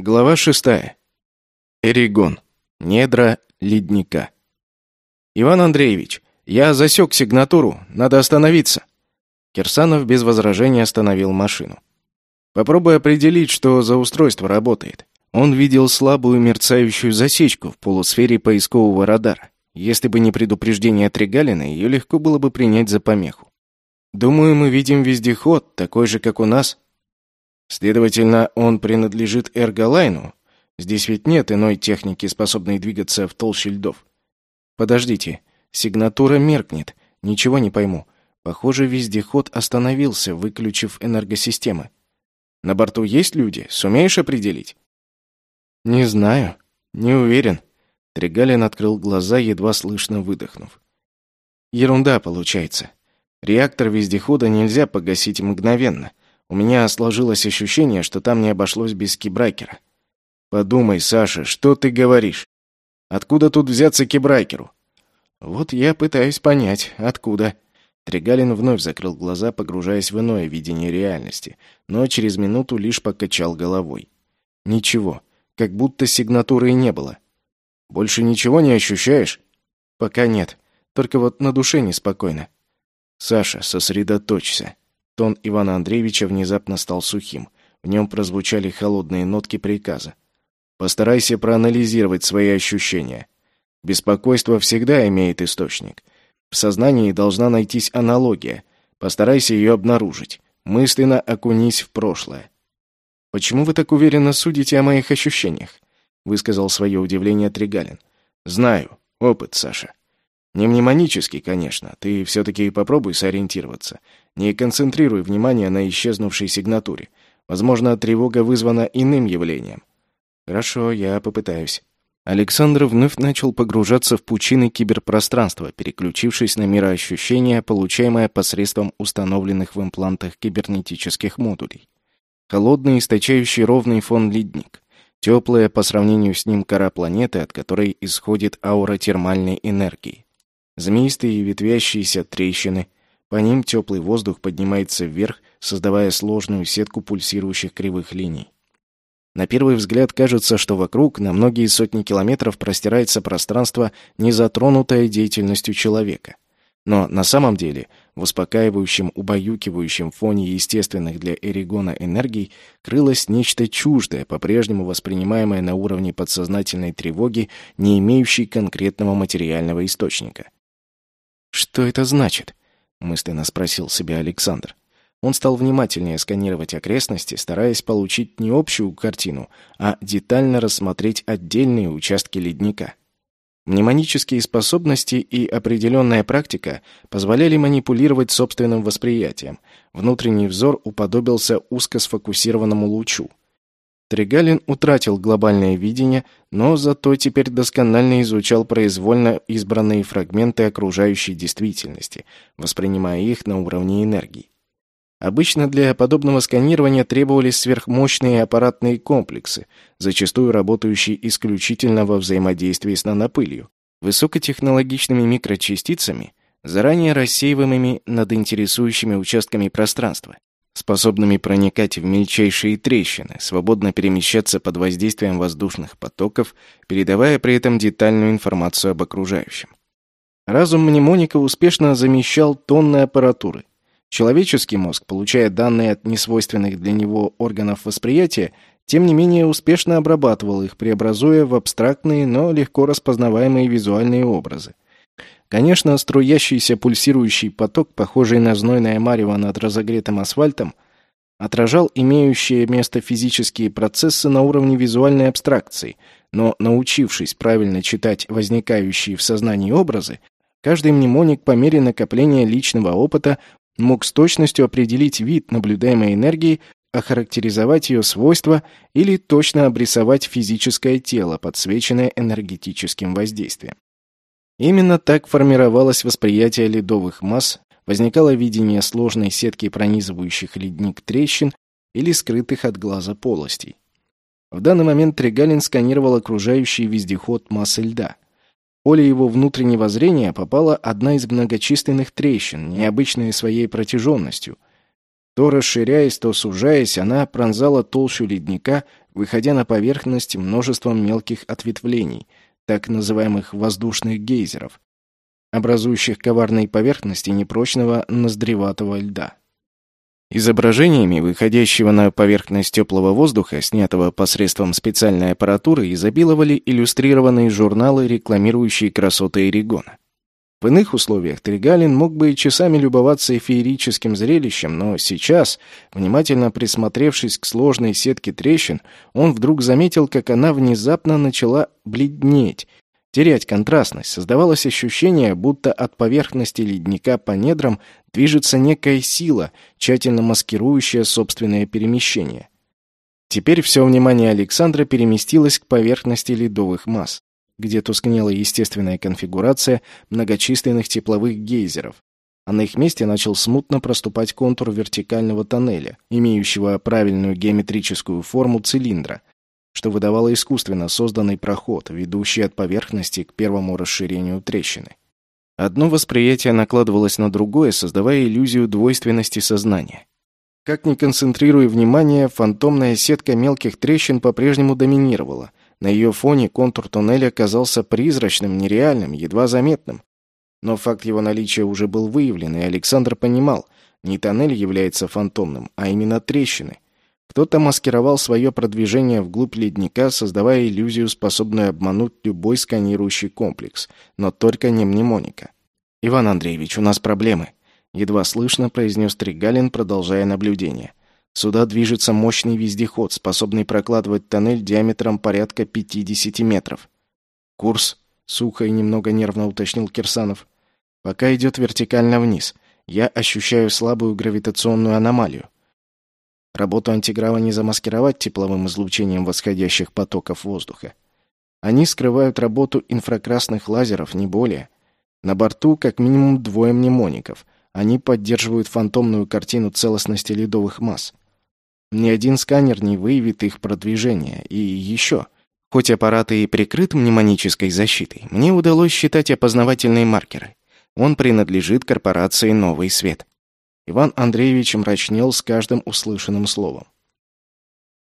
Глава шестая. Эригон. Недра ледника. Иван Андреевич, я засек сигнатуру, надо остановиться. Кирсанов без возражения остановил машину. Попробуй определить, что за устройство работает. Он видел слабую мерцающую засечку в полусфере поискового радара. Если бы не предупреждение от Регалина, ее легко было бы принять за помеху. Думаю, мы видим вездеход, такой же, как у нас, Следовательно, он принадлежит Эрголайну. Здесь ведь нет иной техники, способной двигаться в толще льдов. Подождите, сигнатура меркнет. Ничего не пойму. Похоже, вездеход остановился, выключив энергосистемы. На борту есть люди? Сумеешь определить? Не знаю. Не уверен. Тригалин открыл глаза, едва слышно выдохнув. Ерунда получается. Реактор вездехода нельзя погасить мгновенно. У меня сложилось ощущение, что там не обошлось без кибрайкера. Подумай, Саша, что ты говоришь? Откуда тут взяться кибрайкеру? Вот я пытаюсь понять, откуда. Тригалин вновь закрыл глаза, погружаясь в иное видение реальности, но через минуту лишь покачал головой. Ничего, как будто сигнатуры и не было. Больше ничего не ощущаешь? Пока нет. Только вот на душе неспокойно. Саша, сосредоточься. Тон Ивана Андреевича внезапно стал сухим. В нем прозвучали холодные нотки приказа. Постарайся проанализировать свои ощущения. Беспокойство всегда имеет источник. В сознании должна найтись аналогия. Постарайся ее обнаружить. Мысленно окунись в прошлое. «Почему вы так уверенно судите о моих ощущениях?» высказал свое удивление Тригалин. «Знаю. Опыт, Саша. Не мнемонический, конечно. Ты все-таки попробуй сориентироваться. Не концентрируй внимание на исчезнувшей сигнатуре. Возможно, тревога вызвана иным явлением. Хорошо, я попытаюсь. Александр вновь начал погружаться в пучины киберпространства, переключившись на мироощущение, получаемое посредством установленных в имплантах кибернетических модулей. Холодный, источающий ровный фон ледник. Теплая по сравнению с ним кора планеты, от которой исходит аура термальной энергии. Змеистые ветвящиеся трещины. По ним теплый воздух поднимается вверх, создавая сложную сетку пульсирующих кривых линий. На первый взгляд кажется, что вокруг на многие сотни километров простирается пространство, не затронутое деятельностью человека. Но на самом деле, в успокаивающем, убаюкивающем фоне естественных для Эригона энергий крылось нечто чуждое, по-прежнему воспринимаемое на уровне подсознательной тревоги, не имеющей конкретного материального источника. «Что это значит?» — мысленно спросил себя Александр. Он стал внимательнее сканировать окрестности, стараясь получить не общую картину, а детально рассмотреть отдельные участки ледника. Мнемонические способности и определенная практика позволяли манипулировать собственным восприятием. Внутренний взор уподобился узко сфокусированному лучу. Тригалин утратил глобальное видение, но зато теперь досконально изучал произвольно избранные фрагменты окружающей действительности, воспринимая их на уровне энергии. Обычно для подобного сканирования требовались сверхмощные аппаратные комплексы, зачастую работающие исключительно во взаимодействии с нанопылью, высокотехнологичными микрочастицами, заранее рассеиваемыми над интересующими участками пространства способными проникать в мельчайшие трещины, свободно перемещаться под воздействием воздушных потоков, передавая при этом детальную информацию об окружающем. Разум мнемоника успешно замещал тонны аппаратуры. Человеческий мозг, получая данные от несвойственных для него органов восприятия, тем не менее успешно обрабатывал их, преобразуя в абстрактные, но легко распознаваемые визуальные образы. Конечно, струящийся пульсирующий поток, похожий на знойное марево над разогретым асфальтом, отражал имеющие место физические процессы на уровне визуальной абстракции, но научившись правильно читать возникающие в сознании образы, каждый мнемоник по мере накопления личного опыта мог с точностью определить вид наблюдаемой энергии, охарактеризовать ее свойства или точно обрисовать физическое тело, подсвеченное энергетическим воздействием. Именно так формировалось восприятие ледовых масс, возникало видение сложной сетки пронизывающих ледник трещин или скрытых от глаза полостей. В данный момент Тригалин сканировал окружающий вездеход массы льда. В поле его внутреннего зрения попала одна из многочисленных трещин, необычной своей протяженностью. То расширяясь, то сужаясь, она пронзала толщу ледника, выходя на поверхность множеством мелких ответвлений, так называемых воздушных гейзеров, образующих коварные поверхности непрочного ноздреватого льда. Изображениями выходящего на поверхность теплого воздуха, снятого посредством специальной аппаратуры, изобиловали иллюстрированные журналы, рекламирующие красоты Эригона. В иных условиях Тригалин мог бы часами любоваться феерическим зрелищем, но сейчас, внимательно присмотревшись к сложной сетке трещин, он вдруг заметил, как она внезапно начала бледнеть, терять контрастность. Создавалось ощущение, будто от поверхности ледника по недрам движется некая сила, тщательно маскирующая собственное перемещение. Теперь все внимание Александра переместилось к поверхности ледовых масс, где тускнела естественная конфигурация многочисленных тепловых гейзеров, а на их месте начал смутно проступать контур вертикального тоннеля, имеющего правильную геометрическую форму цилиндра, что выдавало искусственно созданный проход, ведущий от поверхности к первому расширению трещины. Одно восприятие накладывалось на другое, создавая иллюзию двойственности сознания. Как ни концентрируя внимание, фантомная сетка мелких трещин по-прежнему доминировала. На ее фоне контур туннеля казался призрачным, нереальным, едва заметным. Но факт его наличия уже был выявлен, и Александр понимал, не тоннель является фантомным, а именно трещины – кто-то маскировал свое продвижение вглубь ледника, создавая иллюзию, способную обмануть любой сканирующий комплекс, но только не мнемоника. «Иван Андреевич, у нас проблемы», — едва слышно произнес Тригалин, продолжая наблюдение. «Сюда движется мощный вездеход, способный прокладывать тоннель диаметром порядка 50 метров». «Курс?» — сухо и немного нервно уточнил Кирсанов. «Пока идет вертикально вниз. Я ощущаю слабую гравитационную аномалию. Работу антиграва не замаскировать тепловым излучением восходящих потоков воздуха. Они скрывают работу инфракрасных лазеров, не более. На борту как минимум двое мнемоников. Они поддерживают фантомную картину целостности ледовых масс. Ни один сканер не выявит их продвижение. И еще. Хоть аппарат и прикрыт мнемонической защитой, мне удалось считать опознавательные маркеры. Он принадлежит корпорации «Новый свет». Иван Андреевич мрачнел с каждым услышанным словом.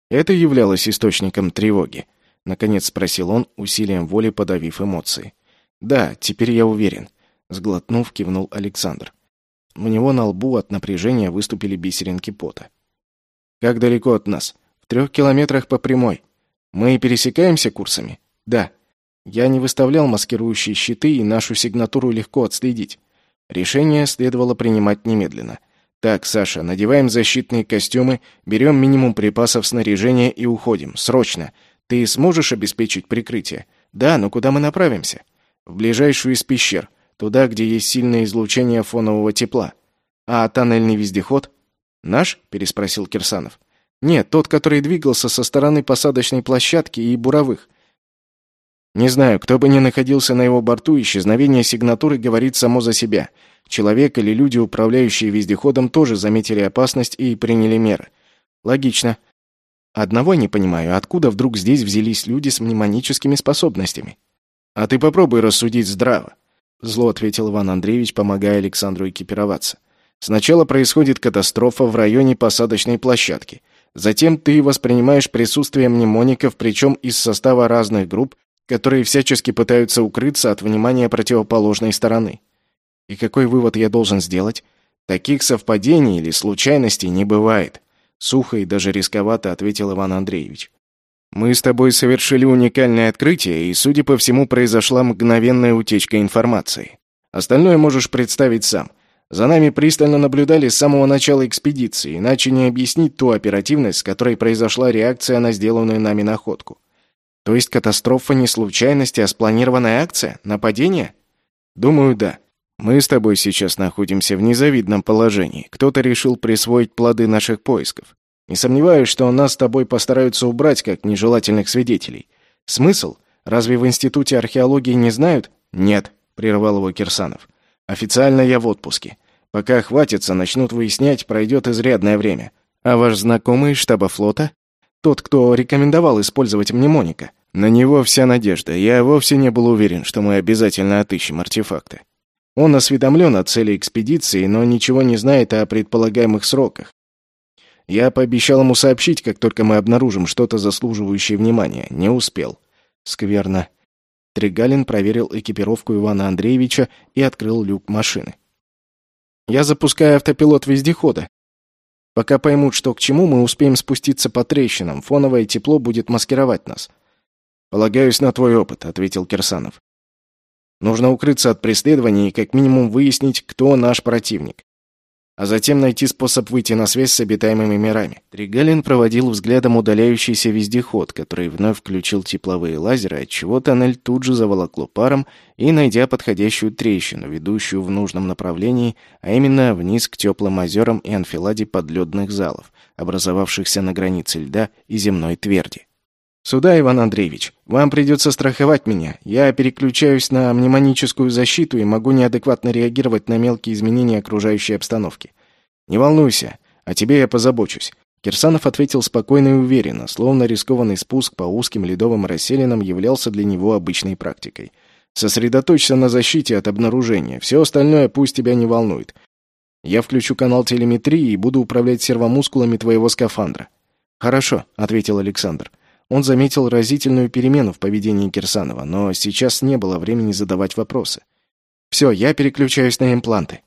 «Это являлось источником тревоги?» — наконец спросил он, усилием воли подавив эмоции. «Да, теперь я уверен», — сглотнув, кивнул Александр. У него на лбу от напряжения выступили бисеринки пота. «Как далеко от нас?» «В трех километрах по прямой. Мы пересекаемся курсами?» «Да. Я не выставлял маскирующие щиты, и нашу сигнатуру легко отследить. Решение следовало принимать немедленно. «Так, Саша, надеваем защитные костюмы, берем минимум припасов снаряжения и уходим. Срочно. Ты сможешь обеспечить прикрытие?» «Да, но куда мы направимся?» «В ближайшую из пещер. Туда, где есть сильное излучение фонового тепла». «А тоннельный вездеход?» «Наш?» — переспросил Кирсанов. «Нет, тот, который двигался со стороны посадочной площадки и буровых. Не знаю, кто бы ни находился на его борту, исчезновение сигнатуры говорит само за себя. Человек или люди, управляющие вездеходом, тоже заметили опасность и приняли меры. Логично. Одного не понимаю, откуда вдруг здесь взялись люди с мнемоническими способностями? А ты попробуй рассудить здраво. Зло ответил Иван Андреевич, помогая Александру экипироваться. Сначала происходит катастрофа в районе посадочной площадки. Затем ты воспринимаешь присутствие мнемоников, причем из состава разных групп, которые всячески пытаются укрыться от внимания противоположной стороны. И какой вывод я должен сделать? Таких совпадений или случайностей не бывает. Сухо и даже рисковато ответил Иван Андреевич. Мы с тобой совершили уникальное открытие, и, судя по всему, произошла мгновенная утечка информации. Остальное можешь представить сам. За нами пристально наблюдали с самого начала экспедиции, иначе не объяснить ту оперативность, с которой произошла реакция на сделанную нами находку. То есть катастрофа не случайность, а спланированная акция? Нападение? Думаю, да. Мы с тобой сейчас находимся в незавидном положении. Кто-то решил присвоить плоды наших поисков. Не сомневаюсь, что нас с тобой постараются убрать как нежелательных свидетелей. Смысл? Разве в Институте археологии не знают? Нет, прервал его Кирсанов. Официально я в отпуске. Пока хватится, начнут выяснять, пройдет изрядное время. А ваш знакомый штаба флота? Тот, кто рекомендовал использовать мнемоника. На него вся надежда. Я вовсе не был уверен, что мы обязательно отыщем артефакты. Он осведомлен о цели экспедиции, но ничего не знает о предполагаемых сроках. Я пообещал ему сообщить, как только мы обнаружим что-то заслуживающее внимания. Не успел. Скверно. Тригалин проверил экипировку Ивана Андреевича и открыл люк машины. Я запускаю автопилот вездехода. Пока поймут, что к чему, мы успеем спуститься по трещинам. Фоновое тепло будет маскировать нас. Полагаюсь на твой опыт, ответил Кирсанов. Нужно укрыться от преследования и как минимум выяснить, кто наш противник а затем найти способ выйти на связь с обитаемыми мирами. Тригалин проводил взглядом удаляющийся вездеход, который вновь включил тепловые лазеры, отчего тоннель тут же заволокло паром, и, найдя подходящую трещину, ведущую в нужном направлении, а именно вниз к теплым озерам и анфиладе подледных залов, образовавшихся на границе льда и земной тверди. «Сюда, Иван Андреевич. Вам придется страховать меня. Я переключаюсь на мнемоническую защиту и могу неадекватно реагировать на мелкие изменения окружающей обстановки. Не волнуйся, о тебе я позабочусь». Кирсанов ответил спокойно и уверенно, словно рискованный спуск по узким ледовым расселинам являлся для него обычной практикой. «Сосредоточься на защите от обнаружения. Все остальное пусть тебя не волнует. Я включу канал телеметрии и буду управлять сервомускулами твоего скафандра». «Хорошо», — ответил Александр. Он заметил разительную перемену в поведении Кирсанова, но сейчас не было времени задавать вопросы. «Все, я переключаюсь на импланты».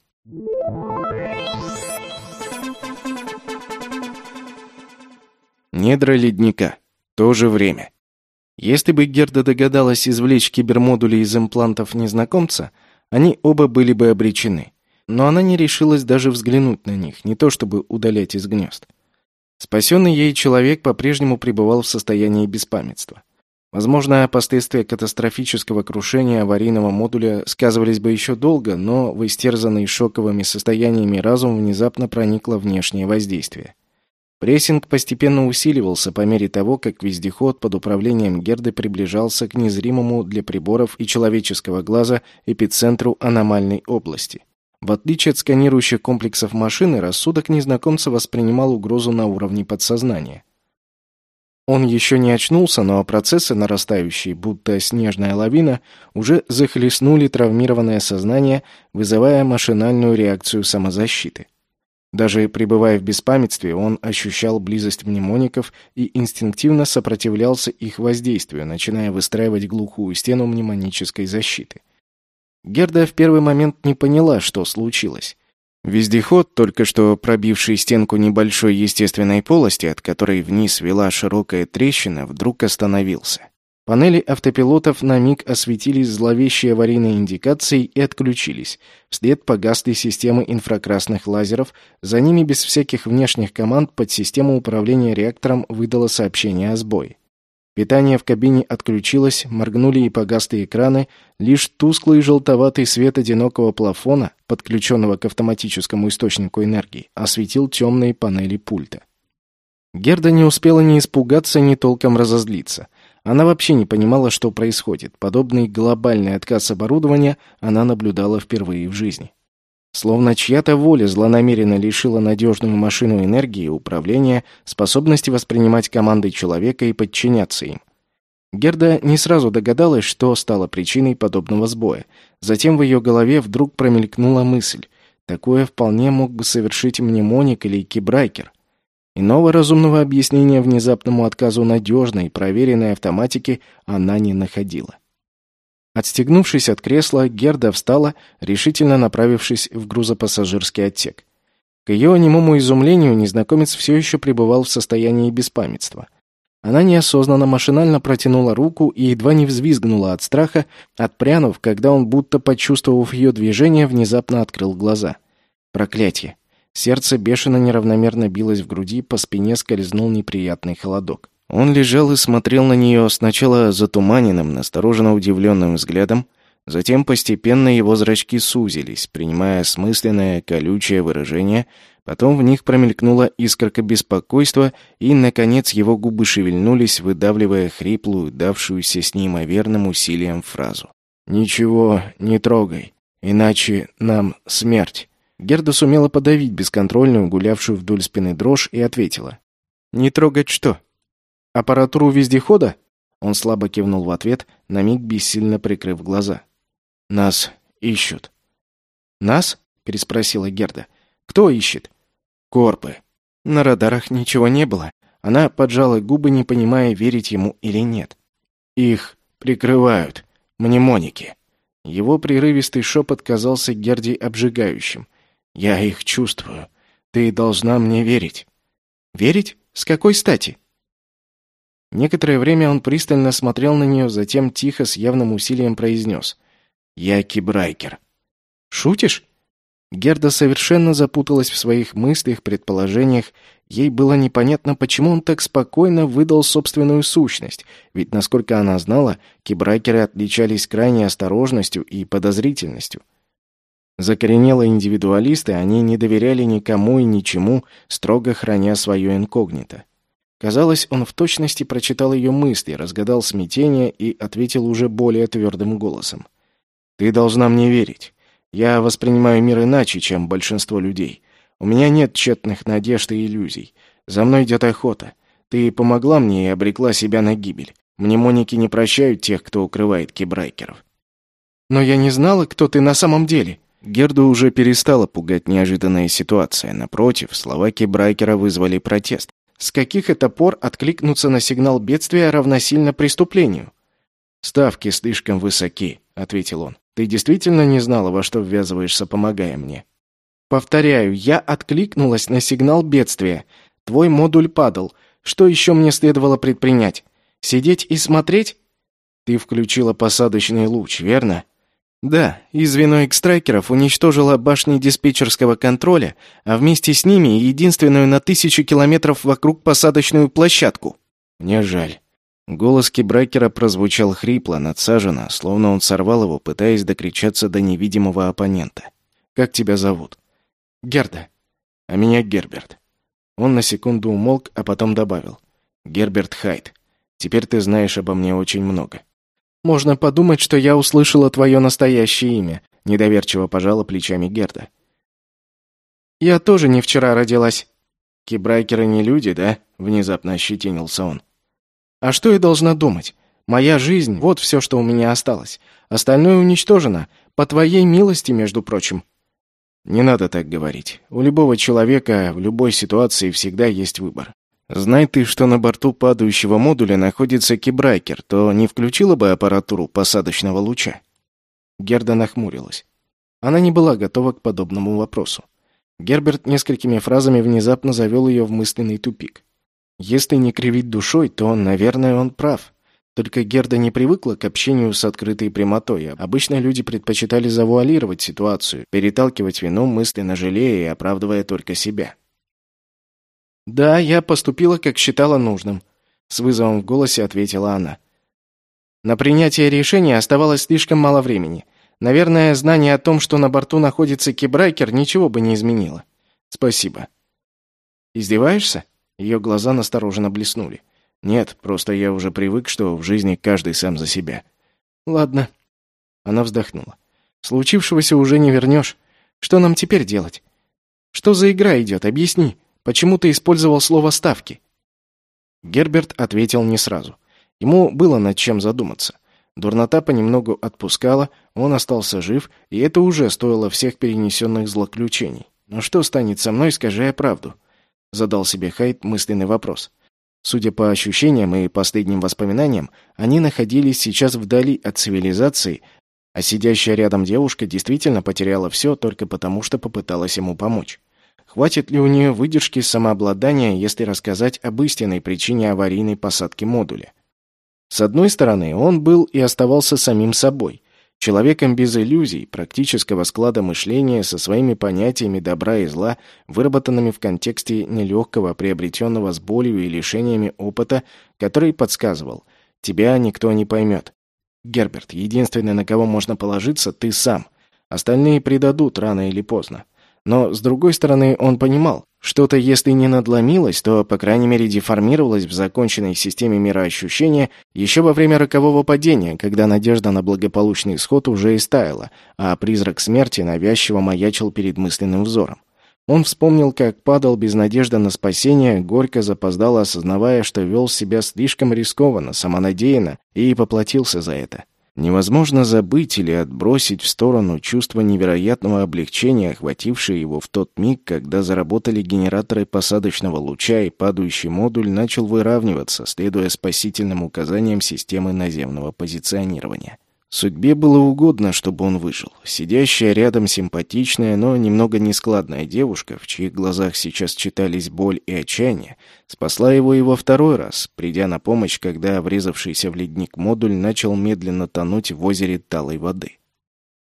Недра ледника. То же время. Если бы Герда догадалась извлечь кибермодули из имплантов незнакомца, они оба были бы обречены. Но она не решилась даже взглянуть на них, не то чтобы удалять из гнезд. Спасенный ей человек по-прежнему пребывал в состоянии беспамятства. Возможно, последствия катастрофического крушения аварийного модуля сказывались бы еще долго, но в истерзанный шоковыми состояниями разум внезапно проникло внешнее воздействие. Прессинг постепенно усиливался по мере того, как вездеход под управлением Герды приближался к незримому для приборов и человеческого глаза эпицентру аномальной области. В отличие от сканирующих комплексов машины, рассудок незнакомца воспринимал угрозу на уровне подсознания. Он еще не очнулся, но процессы, нарастающие, будто снежная лавина, уже захлестнули травмированное сознание, вызывая машинальную реакцию самозащиты. Даже пребывая в беспамятстве, он ощущал близость мнемоников и инстинктивно сопротивлялся их воздействию, начиная выстраивать глухую стену мнемонической защиты. Герда в первый момент не поняла, что случилось. Вездеход, только что пробивший стенку небольшой естественной полости, от которой вниз вела широкая трещина, вдруг остановился. Панели автопилотов на миг осветились зловещей аварийной индикацией и отключились. Вслед погасли системы инфракрасных лазеров, за ними без всяких внешних команд подсистема управления реактором выдала сообщение о сбое. Питание в кабине отключилось, моргнули и погасли экраны, лишь тусклый желтоватый свет одинокого плафона, подключенного к автоматическому источнику энергии, осветил темные панели пульта. Герда не успела ни испугаться, ни толком разозлиться. Она вообще не понимала, что происходит. Подобный глобальный отказ оборудования она наблюдала впервые в жизни. Словно чья-то воля злонамеренно лишила надежную машину энергии и управления, способности воспринимать команды человека и подчиняться им. Герда не сразу догадалась, что стало причиной подобного сбоя. Затем в ее голове вдруг промелькнула мысль. Такое вполне мог бы совершить мнемоник или кибрайкер. Иного разумного объяснения внезапному отказу надежной, проверенной автоматики она не находила. Отстегнувшись от кресла, Герда встала, решительно направившись в грузопассажирский отсек. К ее немому изумлению незнакомец все еще пребывал в состоянии беспамятства. Она неосознанно машинально протянула руку и едва не взвизгнула от страха, отпрянув, когда он, будто почувствовав ее движение, внезапно открыл глаза. Проклятие! Сердце бешено неравномерно билось в груди, по спине скользнул неприятный холодок. Он лежал и смотрел на нее сначала затуманенным, настороженно удивленным взглядом, затем постепенно его зрачки сузились, принимая смысленное, колючее выражение, потом в них промелькнула искорка беспокойства, и, наконец, его губы шевельнулись, выдавливая хриплую, давшуюся с неимоверным усилием фразу. «Ничего не трогай, иначе нам смерть». Герда сумела подавить бесконтрольную, гулявшую вдоль спины дрожь, и ответила. «Не трогать что?» Аппаратуру вездехода? Он слабо кивнул в ответ, на миг бессильно прикрыв глаза. Нас ищут. Нас? переспросила Герда. Кто ищет? Корпы. На радарах ничего не было. Она поджала губы, не понимая, верить ему или нет. Их прикрывают. Мнемоники. Его прерывистый шепот казался Герди обжигающим. «Я их чувствую. Ты должна мне верить». «Верить? С какой стати?» Некоторое время он пристально смотрел на нее, затем тихо, с явным усилием произнес. «Я кибрайкер». «Шутишь?» Герда совершенно запуталась в своих мыслях, предположениях. Ей было непонятно, почему он так спокойно выдал собственную сущность, ведь, насколько она знала, кибрайкеры отличались крайней осторожностью и подозрительностью. Закоренелые индивидуалисты, они не доверяли никому и ничему, строго храня свое инкогнито. Казалось, он в точности прочитал ее мысли, разгадал смятение и ответил уже более твердым голосом. «Ты должна мне верить. Я воспринимаю мир иначе, чем большинство людей. У меня нет тщетных надежд и иллюзий. За мной идет охота. Ты помогла мне и обрекла себя на гибель. Мнемоники не прощают тех, кто укрывает кибрайкеров. Но я не знала, кто ты на самом деле. Герду уже перестала пугать неожиданная ситуация. Напротив, слова кибрайкера вызвали протест. С каких это пор откликнуться на сигнал бедствия равносильно преступлению? «Ставки слишком высоки», — ответил он. «Ты действительно не знала, во что ввязываешься, помогая мне?» «Повторяю, я откликнулась на сигнал бедствия. Твой модуль падал. Что еще мне следовало предпринять? Сидеть и смотреть?» «Ты включила посадочный луч, верно?» Да, и звено экстракеров уничтожило башни диспетчерского контроля, а вместе с ними единственную на тысячу километров вокруг посадочную площадку. Мне жаль. Голос кибрайкера прозвучал хрипло, надсаженно, словно он сорвал его, пытаясь докричаться до невидимого оппонента. «Как тебя зовут?» «Герда». «А меня Герберт». Он на секунду умолк, а потом добавил. «Герберт Хайт. Теперь ты знаешь обо мне очень много». «Можно подумать, что я услышала твое настоящее имя», — недоверчиво пожала плечами Герда. «Я тоже не вчера родилась». «Кибрайкеры не люди, да?» — внезапно ощетинился он. «А что я должна думать? Моя жизнь — вот все, что у меня осталось. Остальное уничтожено. По твоей милости, между прочим». «Не надо так говорить. У любого человека в любой ситуации всегда есть выбор. Знай ты, что на борту падающего модуля находится кибрайкер, то не включила бы аппаратуру посадочного луча. Герда нахмурилась. Она не была готова к подобному вопросу. Герберт несколькими фразами внезапно завел ее в мысленный тупик. Если не кривить душой, то, наверное, он прав. Только Герда не привыкла к общению с открытой прямотой. Обычно люди предпочитали завуалировать ситуацию, переталкивать вину, мысленно жалея и оправдывая только себя. «Да, я поступила, как считала нужным», — с вызовом в голосе ответила она. На принятие решения оставалось слишком мало времени. Наверное, знание о том, что на борту находится кибрайкер, ничего бы не изменило. Спасибо. Издеваешься? Ее глаза настороженно блеснули. Нет, просто я уже привык, что в жизни каждый сам за себя. Ладно. Она вздохнула. Случившегося уже не вернешь. Что нам теперь делать? Что за игра идет? Объясни. Почему ты использовал слово «ставки»?» Герберт ответил не сразу. Ему было над чем задуматься. Дурнота понемногу отпускала, он остался жив, и это уже стоило всех перенесенных злоключений. «Но что станет со мной, скажи я правду?» Задал себе Хайт мысленный вопрос. Судя по ощущениям и последним воспоминаниям, они находились сейчас вдали от цивилизации, а сидящая рядом девушка действительно потеряла все только потому, что попыталась ему помочь. Хватит ли у нее выдержки самообладания, если рассказать об истинной причине аварийной посадки модуля? С одной стороны, он был и оставался самим собой, человеком без иллюзий, практического склада мышления со своими понятиями добра и зла, выработанными в контексте нелегкого, приобретенного с болью и лишениями опыта, который подсказывал «тебя никто не поймет». Герберт, единственный, на кого можно положиться, ты сам. Остальные предадут рано или поздно. Но, с другой стороны, он понимал, что-то, если не надломилось, то, по крайней мере, деформировалось в законченной системе мироощущения еще во время рокового падения, когда надежда на благополучный исход уже истаяла, а призрак смерти навязчиво маячил перед мысленным взором. Он вспомнил, как падал без надежды на спасение, горько запоздало осознавая, что вел себя слишком рискованно, самонадеянно, и поплатился за это. Невозможно забыть или отбросить в сторону чувство невероятного облегчения, охватившее его в тот миг, когда заработали генераторы посадочного луча и падающий модуль начал выравниваться, следуя спасительным указаниям системы наземного позиционирования. Судьбе было угодно, чтобы он выжил. Сидящая рядом симпатичная, но немного нескладная девушка, в чьих глазах сейчас читались боль и отчаяние, спасла его и во второй раз, придя на помощь, когда врезавшийся в ледник модуль начал медленно тонуть в озере талой воды.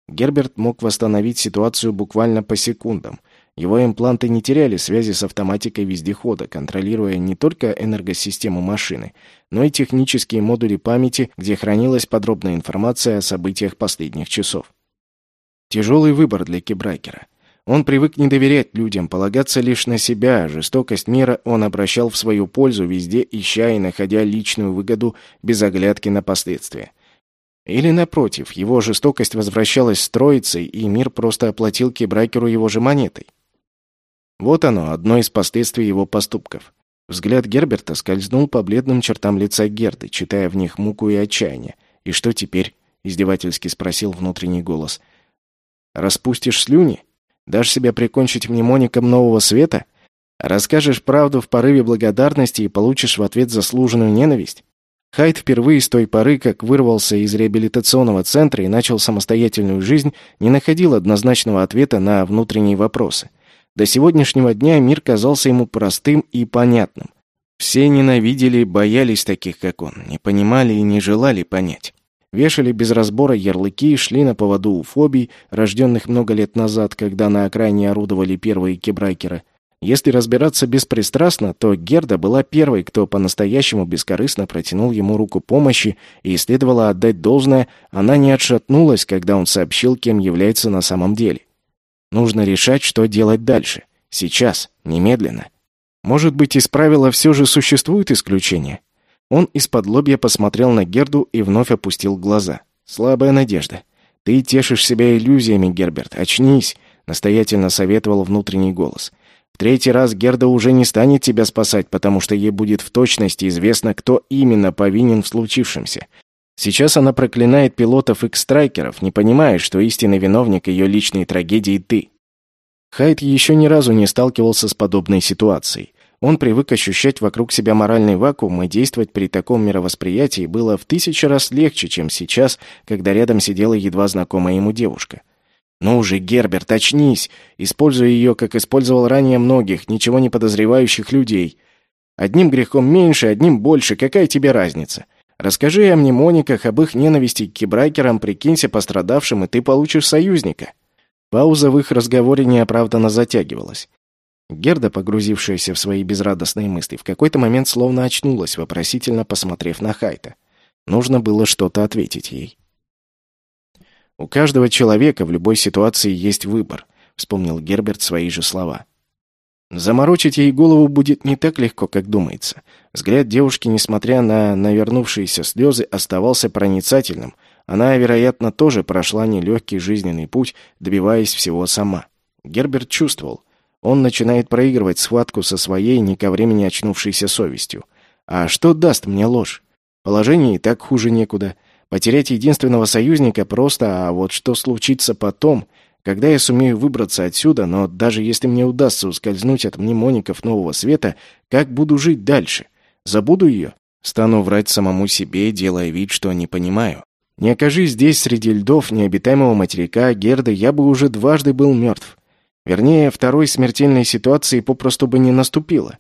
Герберт мог восстановить ситуацию буквально по секундам, его импланты не теряли связи с автоматикой вездехода, контролируя не только энергосистему машины, но и технические модули памяти, где хранилась подробная информация о событиях последних часов. Тяжелый выбор для Кибрайкера. Он привык не доверять людям, полагаться лишь на себя, а жестокость мира он обращал в свою пользу везде, ища и находя личную выгоду без оглядки на последствия. Или, напротив, его жестокость возвращалась с троицей, и мир просто оплатил Кибрайкеру его же монетой. Вот оно, одно из последствий его поступков. Взгляд Герберта скользнул по бледным чертам лица Герды, читая в них муку и отчаяние. «И что теперь?» — издевательски спросил внутренний голос. «Распустишь слюни? Дашь себя прикончить мнемоником нового света? Расскажешь правду в порыве благодарности и получишь в ответ заслуженную ненависть?» Хайд впервые с той поры, как вырвался из реабилитационного центра и начал самостоятельную жизнь, не находил однозначного ответа на внутренние вопросы. До сегодняшнего дня мир казался ему простым и понятным. Все ненавидели и боялись таких, как он, не понимали и не желали понять. Вешали без разбора ярлыки, шли на поводу у фобий, рожденных много лет назад, когда на окраине орудовали первые кебрайкеры. Если разбираться беспристрастно, то Герда была первой, кто по-настоящему бескорыстно протянул ему руку помощи, и следовало отдать должное, она не отшатнулась, когда он сообщил, кем является на самом деле. Нужно решать, что делать дальше. Сейчас, немедленно. Может быть, из правила все же существует исключение? Он из-под лобья посмотрел на Герду и вновь опустил глаза. Слабая надежда. Ты тешишь себя иллюзиями, Герберт. Очнись, настоятельно советовал внутренний голос. В третий раз Герда уже не станет тебя спасать, потому что ей будет в точности известно, кто именно повинен в случившемся. Сейчас она проклинает пилотов X-страйкеров, не понимая, что истинный виновник ее личной трагедии ты. Хайт еще ни разу не сталкивался с подобной ситуацией. Он привык ощущать вокруг себя моральный вакуум, и действовать при таком мировосприятии было в тысячу раз легче, чем сейчас, когда рядом сидела едва знакомая ему девушка. «Ну уже, Герберт, очнись! Используй ее, как использовал ранее многих, ничего не подозревающих людей. Одним грехом меньше, одним больше, какая тебе разница?» Расскажи о мнемониках, об их ненависти к кибрайкерам, прикинься пострадавшим, и ты получишь союзника». Пауза в их разговоре неоправданно затягивалась. Герда, погрузившаяся в свои безрадостные мысли, в какой-то момент словно очнулась, вопросительно посмотрев на Хайта. Нужно было что-то ответить ей. «У каждого человека в любой ситуации есть выбор», — вспомнил Герберт свои же слова. Заморочить ей голову будет не так легко, как думается. Взгляд девушки, несмотря на навернувшиеся слезы, оставался проницательным. Она, вероятно, тоже прошла нелегкий жизненный путь, добиваясь всего сама. Герберт чувствовал. Он начинает проигрывать схватку со своей не ко времени очнувшейся совестью. А что даст мне ложь? Положение и так хуже некуда. Потерять единственного союзника просто, а вот что случится потом, когда я сумею выбраться отсюда, но даже если мне удастся ускользнуть от мнемоников нового света, как буду жить дальше? Забуду ее? Стану врать самому себе, делая вид, что не понимаю. Не окажись здесь среди льдов необитаемого материка Герда, я бы уже дважды был мертв. Вернее, второй смертельной ситуации попросту бы не наступило.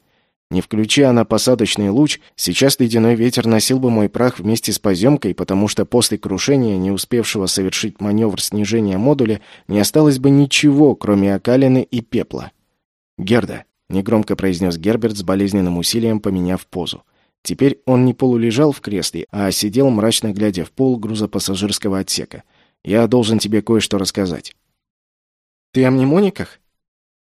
Не включая на посадочный луч, сейчас ледяной ветер носил бы мой прах вместе с поземкой, потому что после крушения, не успевшего совершить маневр снижения модуля, не осталось бы ничего, кроме окалины и пепла. «Герда», — негромко произнес Герберт с болезненным усилием, поменяв позу. Теперь он не полулежал в кресле, а сидел, мрачно глядя в пол грузопассажирского отсека. «Я должен тебе кое-что рассказать». «Ты о мнемониках?»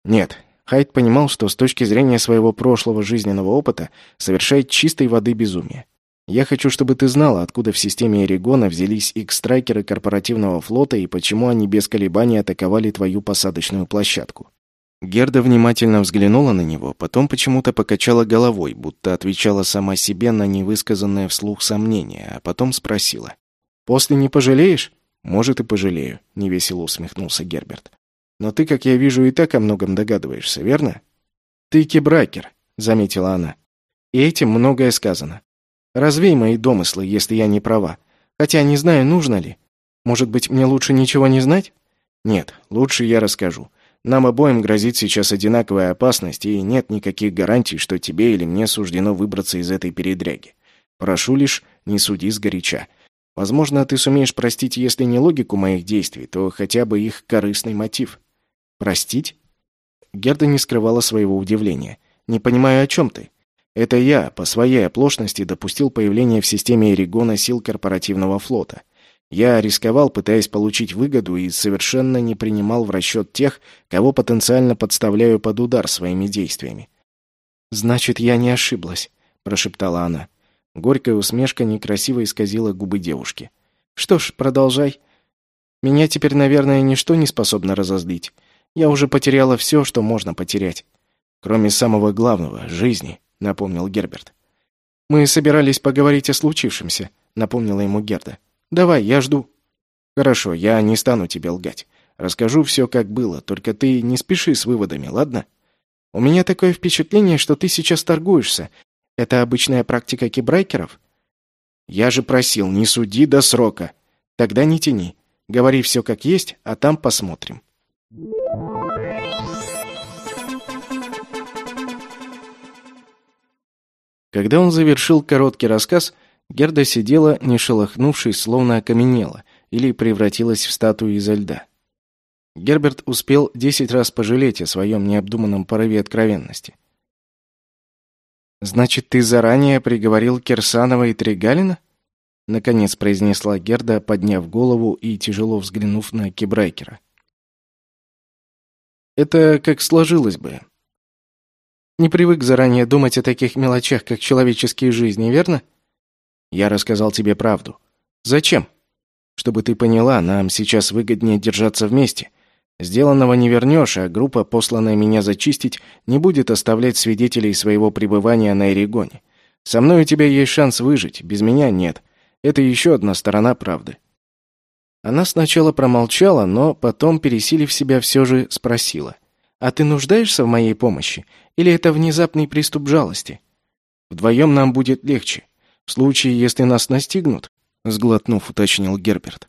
«Нет, Хайд понимал, что с точки зрения своего прошлого жизненного опыта совершает чистой воды безумие. Я хочу, чтобы ты знала, откуда в системе Эригона взялись X-страйкеры корпоративного флота и почему они без колебаний атаковали твою посадочную площадку. Герда внимательно взглянула на него, потом почему-то покачала головой, будто отвечала сама себе на невысказанное вслух сомнение, а потом спросила. После не пожалеешь? Может, и пожалею, невесело усмехнулся Герберт. Но ты, как я вижу, и так о многом догадываешься, верно? Ты кибракер, заметила она. И этим многое сказано. Развей мои домыслы, если я не права. Хотя не знаю, нужно ли. Может быть, мне лучше ничего не знать? Нет, лучше я расскажу. Нам обоим грозит сейчас одинаковая опасность, и нет никаких гарантий, что тебе или мне суждено выбраться из этой передряги. Прошу лишь, не суди сгоряча. Возможно, ты сумеешь простить, если не логику моих действий, то хотя бы их корыстный мотив. Простить? Герда не скрывала своего удивления. Не понимаю, о чем ты. Это я, по своей оплошности, допустил появление в системе Эригона сил корпоративного флота. Я рисковал, пытаясь получить выгоду, и совершенно не принимал в расчет тех, кого потенциально подставляю под удар своими действиями. «Значит, я не ошиблась», — прошептала она. Горькая усмешка некрасиво исказила губы девушки. «Что ж, продолжай. Меня теперь, наверное, ничто не способно разозлить. Я уже потеряла все, что можно потерять. Кроме самого главного — жизни», — напомнил Герберт. «Мы собирались поговорить о случившемся», — напомнила ему Герда. Давай, я жду. Хорошо, я не стану тебе лгать. Расскажу все, как было, только ты не спеши с выводами, ладно? У меня такое впечатление, что ты сейчас торгуешься. Это обычная практика кибрайкеров? Я же просил, не суди до срока. Тогда не тяни. Говори все как есть, а там посмотрим. Когда он завершил короткий рассказ, Герда сидела, не шелохнувшись, словно окаменела, или превратилась в статую изо льда. Герберт успел десять раз пожалеть о своем необдуманном порыве откровенности. «Значит, ты заранее приговорил Кирсанова и Тригалина?» Наконец произнесла Герда, подняв голову и тяжело взглянув на Кибрайкера. «Это как сложилось бы. Не привык заранее думать о таких мелочах, как человеческие жизни, верно?» Я рассказал тебе правду. Зачем? Чтобы ты поняла, нам сейчас выгоднее держаться вместе. Сделанного не вернешь, а группа, посланная меня зачистить, не будет оставлять свидетелей своего пребывания на Эригоне. Со мной у тебя есть шанс выжить, без меня нет. Это еще одна сторона правды. Она сначала промолчала, но потом, пересилив себя, все же спросила. «А ты нуждаешься в моей помощи? Или это внезапный приступ жалости? Вдвоем нам будет легче. В случае, если нас настигнут, сглотнув, уточнил Герберт.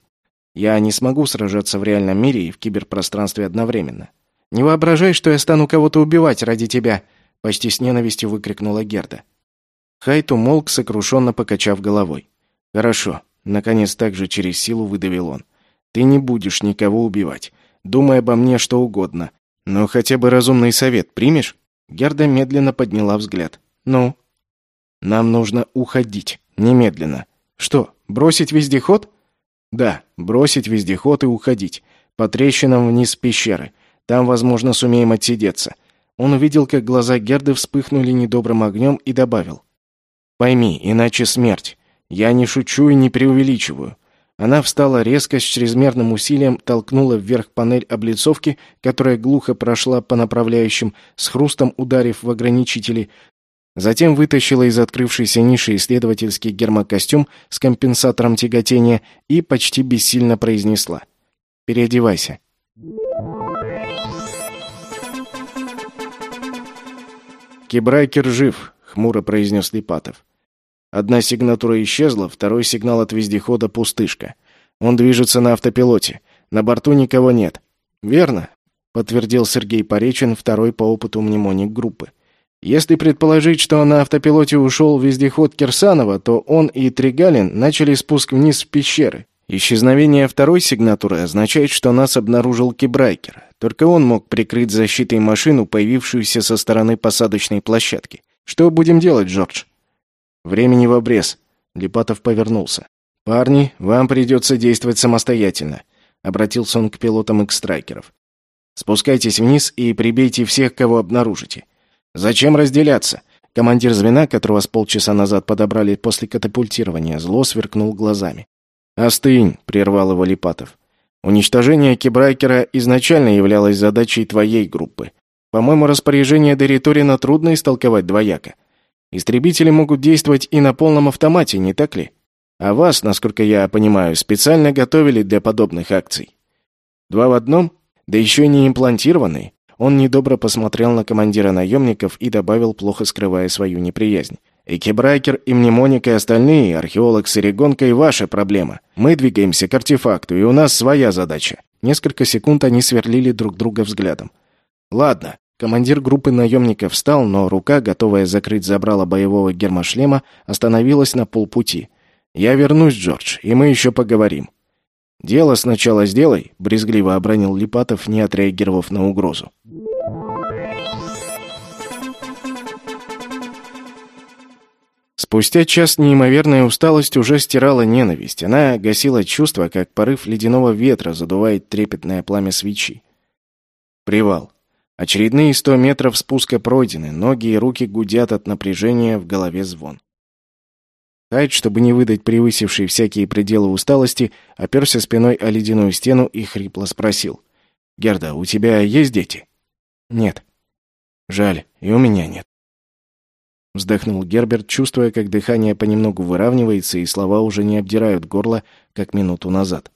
Я не смогу сражаться в реальном мире и в киберпространстве одновременно. Не воображай, что я стану кого-то убивать ради тебя, почти с ненавистью выкрикнула Герда. Хайт умолк, сокрушенно покачав головой. Хорошо, наконец так же через силу выдавил он. Ты не будешь никого убивать. Думай обо мне что угодно, но хотя бы разумный совет примешь? Герда медленно подняла взгляд. Ну, нам нужно уходить. Немедленно. Что, бросить вездеход? Да, бросить вездеход и уходить. По трещинам вниз пещеры. Там, возможно, сумеем отсидеться. Он увидел, как глаза Герды вспыхнули недобрым огнем и добавил. «Пойми, иначе смерть. Я не шучу и не преувеличиваю». Она встала резко, с чрезмерным усилием толкнула вверх панель облицовки, которая глухо прошла по направляющим, с хрустом ударив в ограничители, Затем вытащила из открывшейся ниши исследовательский гермокостюм с компенсатором тяготения и почти бессильно произнесла. «Переодевайся». «Кибрайкер жив», — хмуро произнес Липатов. Одна сигнатура исчезла, второй сигнал от вездехода пустышка. Он движется на автопилоте. На борту никого нет. «Верно», — подтвердил Сергей Поречин, второй по опыту мнемоник группы. Если предположить, что на автопилоте ушел вездеход Кирсанова, то он и Тригалин начали спуск вниз в пещеры. Исчезновение второй сигнатуры означает, что нас обнаружил Кибрайкер. Только он мог прикрыть защитой машину, появившуюся со стороны посадочной площадки. Что будем делать, Джордж? Времени в обрез. Липатов повернулся. Парни, вам придется действовать самостоятельно. Обратился он к пилотам экстрайкеров. Спускайтесь вниз и прибейте всех, кого обнаружите. «Зачем разделяться?» Командир звена, которого с полчаса назад подобрали после катапультирования, зло сверкнул глазами. «Остынь», — прервал его Липатов. «Уничтожение Кибрайкера изначально являлось задачей твоей группы. По-моему, распоряжение Дериторина трудно истолковать двояко. Истребители могут действовать и на полном автомате, не так ли? А вас, насколько я понимаю, специально готовили для подобных акций. Два в одном? Да еще не имплантированные. Он недобро посмотрел на командира наемников и добавил, плохо скрывая свою неприязнь. И Кебрайкер, и Мнемоник, и остальные, археолог Серегонка и ваша проблема. Мы двигаемся к артефакту, и у нас своя задача. Несколько секунд они сверлили друг друга взглядом. Ладно, командир группы наемников встал, но рука, готовая закрыть забрало боевого гермошлема, остановилась на полпути. «Я вернусь, Джордж, и мы еще поговорим». «Дело сначала сделай», — брезгливо обронил Липатов, не отреагировав на угрозу. Спустя час неимоверная усталость уже стирала ненависть. Она гасила чувство, как порыв ледяного ветра задувает трепетное пламя свечи. Привал. Очередные сто метров спуска пройдены, ноги и руки гудят от напряжения, в голове звон. Хайд, чтобы не выдать превысившей всякие пределы усталости, оперся спиной о ледяную стену и хрипло спросил. «Герда, у тебя есть дети?» «Нет». «Жаль, и у меня нет». Вздохнул Герберт, чувствуя, как дыхание понемногу выравнивается и слова уже не обдирают горло, как минуту назад.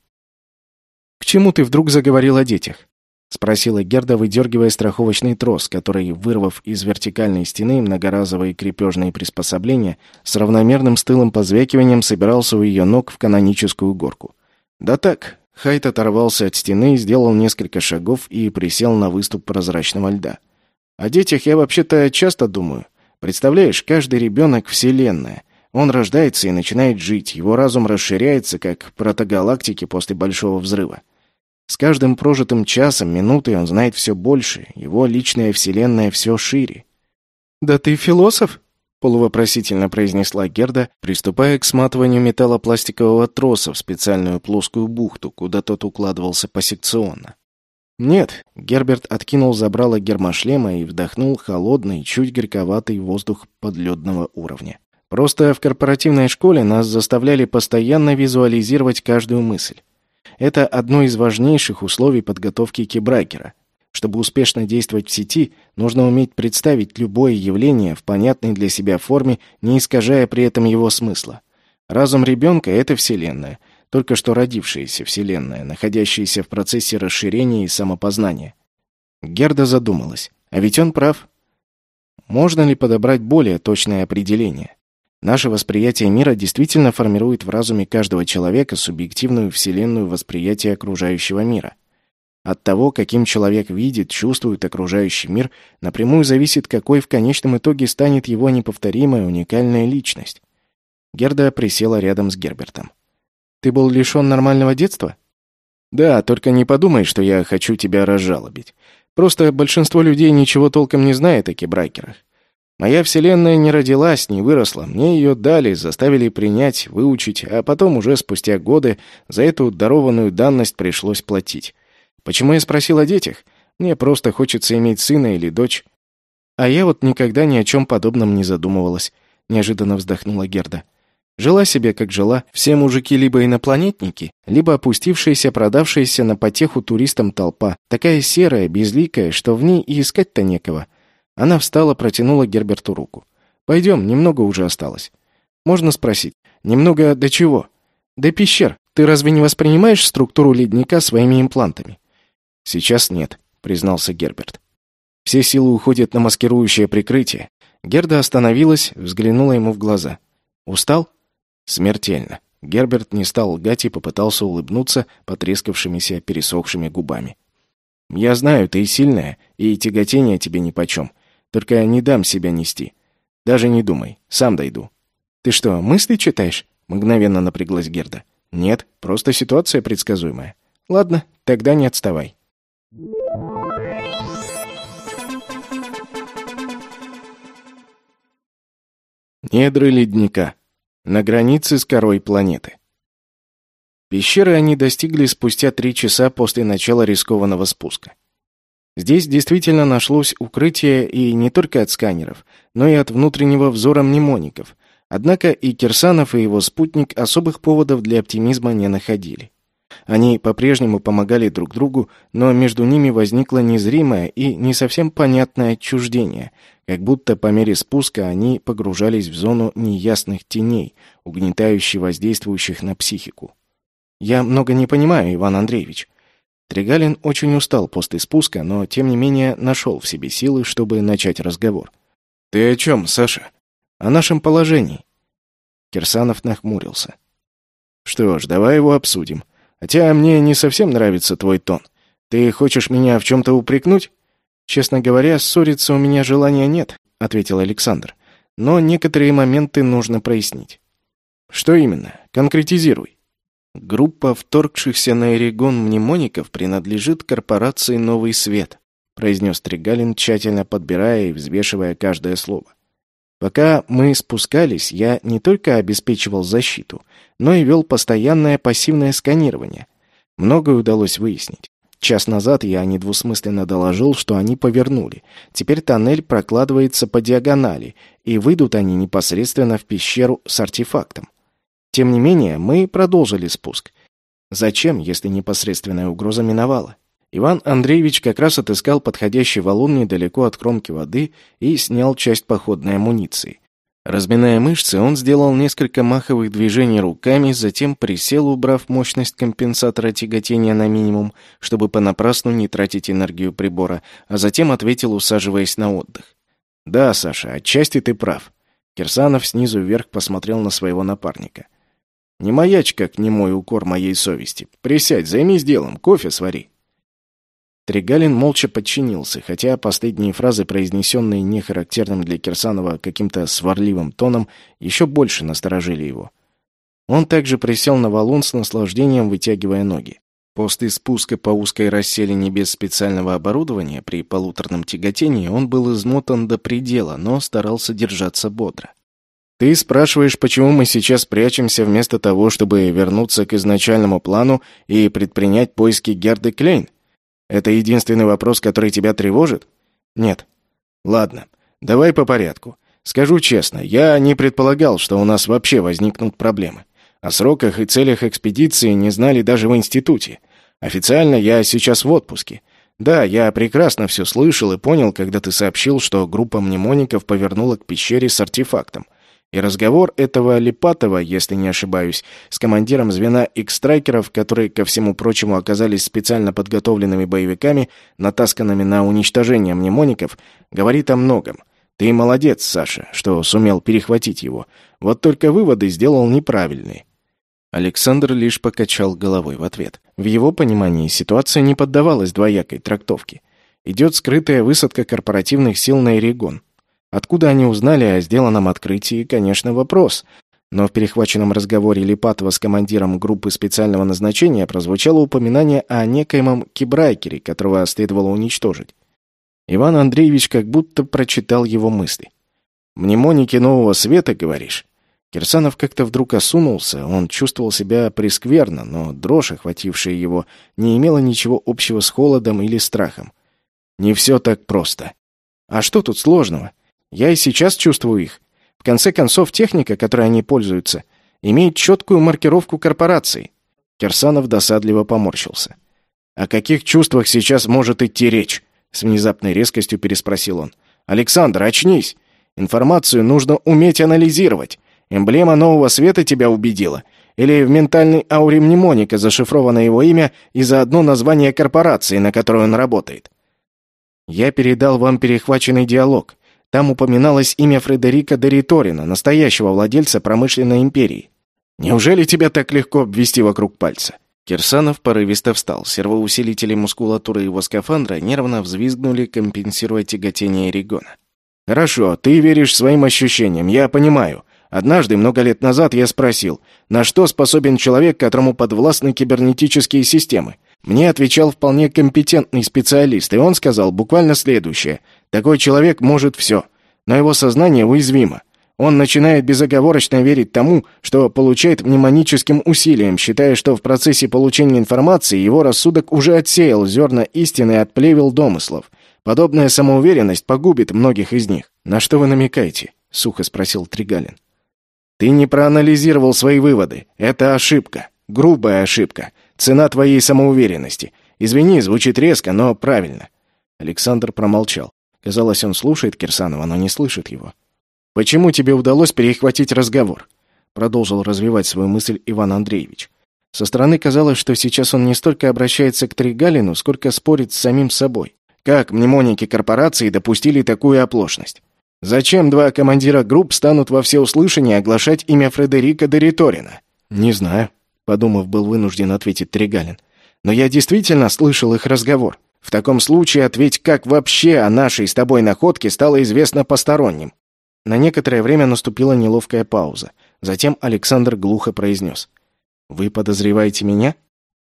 «К чему ты вдруг заговорил о детях?» — спросила Герда, выдергивая страховочный трос, который, вырвав из вертикальной стены многоразовые крепежные приспособления, с равномерным стылым позвякиванием собирался у ее ног в каноническую горку. «Да так». Хайт оторвался от стены, сделал несколько шагов и присел на выступ прозрачного льда. «О детях я вообще-то часто думаю. Представляешь, каждый ребенок — вселенная. Он рождается и начинает жить, его разум расширяется, как протогалактики после Большого Взрыва. С каждым прожитым часом, минутой он знает все больше, его личная вселенная все шире. «Да ты философ?» — полувопросительно произнесла Герда, приступая к сматыванию металлопластикового троса в специальную плоскую бухту, куда тот укладывался посекционно. Нет, Герберт откинул забрало гермошлема и вдохнул холодный, чуть горьковатый воздух подледного уровня. Просто в корпоративной школе нас заставляли постоянно визуализировать каждую мысль. Это одно из важнейших условий подготовки кибрайкера. Чтобы успешно действовать в сети, нужно уметь представить любое явление в понятной для себя форме, не искажая при этом его смысла. Разум ребенка — это Вселенная — только что родившаяся Вселенная, находящаяся в процессе расширения и самопознания. Герда задумалась. А ведь он прав. Можно ли подобрать более точное определение? Наше восприятие мира действительно формирует в разуме каждого человека субъективную вселенную восприятия окружающего мира. От того, каким человек видит, чувствует окружающий мир, напрямую зависит, какой в конечном итоге станет его неповторимая уникальная личность. Герда присела рядом с Гербертом. Ты был лишён нормального детства? Да, только не подумай, что я хочу тебя разжалобить. Просто большинство людей ничего толком не знает о кибрайкерах. Моя вселенная не родилась, не выросла. Мне её дали, заставили принять, выучить, а потом уже спустя годы за эту дарованную данность пришлось платить. Почему я спросил о детях? Мне просто хочется иметь сына или дочь. А я вот никогда ни о чём подобном не задумывалась, неожиданно вздохнула Герда. Жила себе, как жила. Все мужики либо инопланетники, либо опустившиеся, продавшиеся на потеху туристам толпа. Такая серая, безликая, что в ней и искать-то некого. Она встала, протянула Герберту руку. «Пойдем, немного уже осталось». «Можно спросить, немного до чего?» «До пещер. Ты разве не воспринимаешь структуру ледника своими имплантами?» «Сейчас нет», — признался Герберт. «Все силы уходят на маскирующее прикрытие». Герда остановилась, взглянула ему в глаза. «Устал?» Смертельно. Герберт не стал лгать и попытался улыбнуться потрескавшимися, пересохшими губами. «Я знаю, ты сильная, и тяготение тебе нипочем. Только я не дам себя нести. Даже не думай, сам дойду». «Ты что, мысли читаешь?» — мгновенно напряглась Герда. «Нет, просто ситуация предсказуемая. Ладно, тогда не отставай». Недры ледника. На границе с корой планеты. Пещеры они достигли спустя три часа после начала рискованного спуска. Здесь действительно нашлось укрытие и не только от сканеров, но и от внутреннего взора мнемоников. Однако и Кирсанов, и его спутник особых поводов для оптимизма не находили. Они по-прежнему помогали друг другу, но между ними возникло незримое и не совсем понятное отчуждение, как будто по мере спуска они погружались в зону неясных теней, угнетающе воздействующих на психику. «Я много не понимаю, Иван Андреевич». Тригалин очень устал после спуска, но, тем не менее, нашел в себе силы, чтобы начать разговор. «Ты о чем, Саша?» «О нашем положении». Кирсанов нахмурился. «Что ж, давай его обсудим. Хотя мне не совсем нравится твой тон. Ты хочешь меня в чем-то упрекнуть?» «Честно говоря, ссориться у меня желания нет», — ответил Александр. «Но некоторые моменты нужно прояснить». «Что именно? Конкретизируй». Группа вторгшихся на Эрегон мнемоников принадлежит корпорации «Новый свет», произнес Тригалин, тщательно подбирая и взвешивая каждое слово. Пока мы спускались, я не только обеспечивал защиту, но и вел постоянное пассивное сканирование. Многое удалось выяснить. Час назад я недвусмысленно доложил, что они повернули. Теперь тоннель прокладывается по диагонали, и выйдут они непосредственно в пещеру с артефактом. Тем не менее, мы продолжили спуск. Зачем, если непосредственная угроза миновала? Иван Андреевич как раз отыскал подходящий валун недалеко от кромки воды и снял часть походной амуниции. Разминая мышцы, он сделал несколько маховых движений руками, затем присел, убрав мощность компенсатора тяготения на минимум, чтобы понапрасну не тратить энергию прибора, а затем ответил, усаживаясь на отдых. «Да, Саша, отчасти ты прав». Кирсанов снизу вверх посмотрел на своего напарника. Не маячь, как не мой укор моей совести. Присядь, займись делом, кофе свари. Тригалин молча подчинился, хотя последние фразы, произнесенные нехарактерным для Кирсанова каким-то сварливым тоном, еще больше насторожили его. Он также присел на валун с наслаждением, вытягивая ноги. После спуска по узкой расселине без специального оборудования при полуторном тяготении он был измотан до предела, но старался держаться бодро. Ты спрашиваешь, почему мы сейчас прячемся вместо того, чтобы вернуться к изначальному плану и предпринять поиски Герды Клейн? Это единственный вопрос, который тебя тревожит? Нет. Ладно, давай по порядку. Скажу честно, я не предполагал, что у нас вообще возникнут проблемы. О сроках и целях экспедиции не знали даже в институте. Официально я сейчас в отпуске. Да, я прекрасно все слышал и понял, когда ты сообщил, что группа мнемоников повернула к пещере с артефактом. И разговор этого Липатова, если не ошибаюсь, с командиром звена X-страйкеров, которые, ко всему прочему, оказались специально подготовленными боевиками, натасканными на уничтожение мнемоников, говорит о многом. Ты молодец, Саша, что сумел перехватить его. Вот только выводы сделал неправильные. Александр лишь покачал головой в ответ. В его понимании ситуация не поддавалась двоякой трактовке. Идет скрытая высадка корпоративных сил на Эригон. Откуда они узнали о сделанном открытии, конечно, вопрос. Но в перехваченном разговоре Липатова с командиром группы специального назначения прозвучало упоминание о некоемом кибрайкере, которого следовало уничтожить. Иван Андреевич как будто прочитал его мысли. «Мнемоники нового света, говоришь?» Кирсанов как-то вдруг осунулся, он чувствовал себя прескверно, но дрожь, охватившая его, не имела ничего общего с холодом или страхом. «Не все так просто». «А что тут сложного? Я и сейчас чувствую их. В конце концов, техника, которой они пользуются, имеет четкую маркировку корпорации. Кирсанов досадливо поморщился. «О каких чувствах сейчас может идти речь?» С внезапной резкостью переспросил он. «Александр, очнись! Информацию нужно уметь анализировать. Эмблема нового света тебя убедила? Или в ментальной ауре мнемоника зашифровано его имя и заодно название корпорации, на которой он работает?» «Я передал вам перехваченный диалог. Там упоминалось имя Фредерика Дериторина, настоящего владельца промышленной империи. Неужели тебя так легко обвести вокруг пальца? Кирсанов порывисто встал. Сервоусилители мускулатуры его скафандра нервно взвизгнули, компенсируя тяготение Эригона. «Хорошо, ты веришь своим ощущениям, я понимаю. Однажды, много лет назад, я спросил, на что способен человек, которому подвластны кибернетические системы? Мне отвечал вполне компетентный специалист, и он сказал буквально следующее. Такой человек может все, но его сознание уязвимо. Он начинает безоговорочно верить тому, что получает мнемоническим усилием, считая, что в процессе получения информации его рассудок уже отсеял зерна истины и отплевел домыслов. Подобная самоуверенность погубит многих из них. «На что вы намекаете?» — сухо спросил Тригалин. «Ты не проанализировал свои выводы. Это ошибка. Грубая ошибка. цена твоей самоуверенности. Извини, звучит резко, но правильно». Александр промолчал. Казалось, он слушает Кирсанова, но не слышит его. «Почему тебе удалось перехватить разговор?» Продолжил развивать свою мысль Иван Андреевич. Со стороны казалось, что сейчас он не столько обращается к Тригалину, сколько спорит с самим собой. Как мнемоники корпорации допустили такую оплошность? Зачем два командира групп станут во всеуслышание оглашать имя Фредерика Дериторина? Не знаю, подумав, был вынужден ответить Тригалин. Но я действительно слышал их разговор. В таком случае ответь, как вообще о нашей с тобой находке стало известно посторонним. На некоторое время наступила неловкая пауза. Затем Александр глухо произнес. «Вы подозреваете меня?»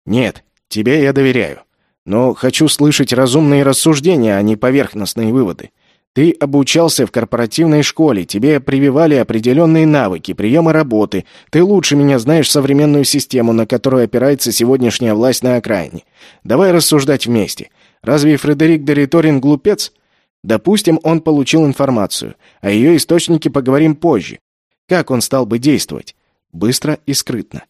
«Нет, тебе я доверяю. Но хочу слышать разумные рассуждения, а не поверхностные выводы. Ты обучался в корпоративной школе, тебе прививали определенные навыки, приемы работы. Ты лучше меня знаешь современную систему, на которую опирается сегодняшняя власть на окраине. Давай рассуждать вместе. Разве Фредерик Дериторин глупец? Допустим, он получил информацию. О ее источнике поговорим позже. Как он стал бы действовать? Быстро и скрытно.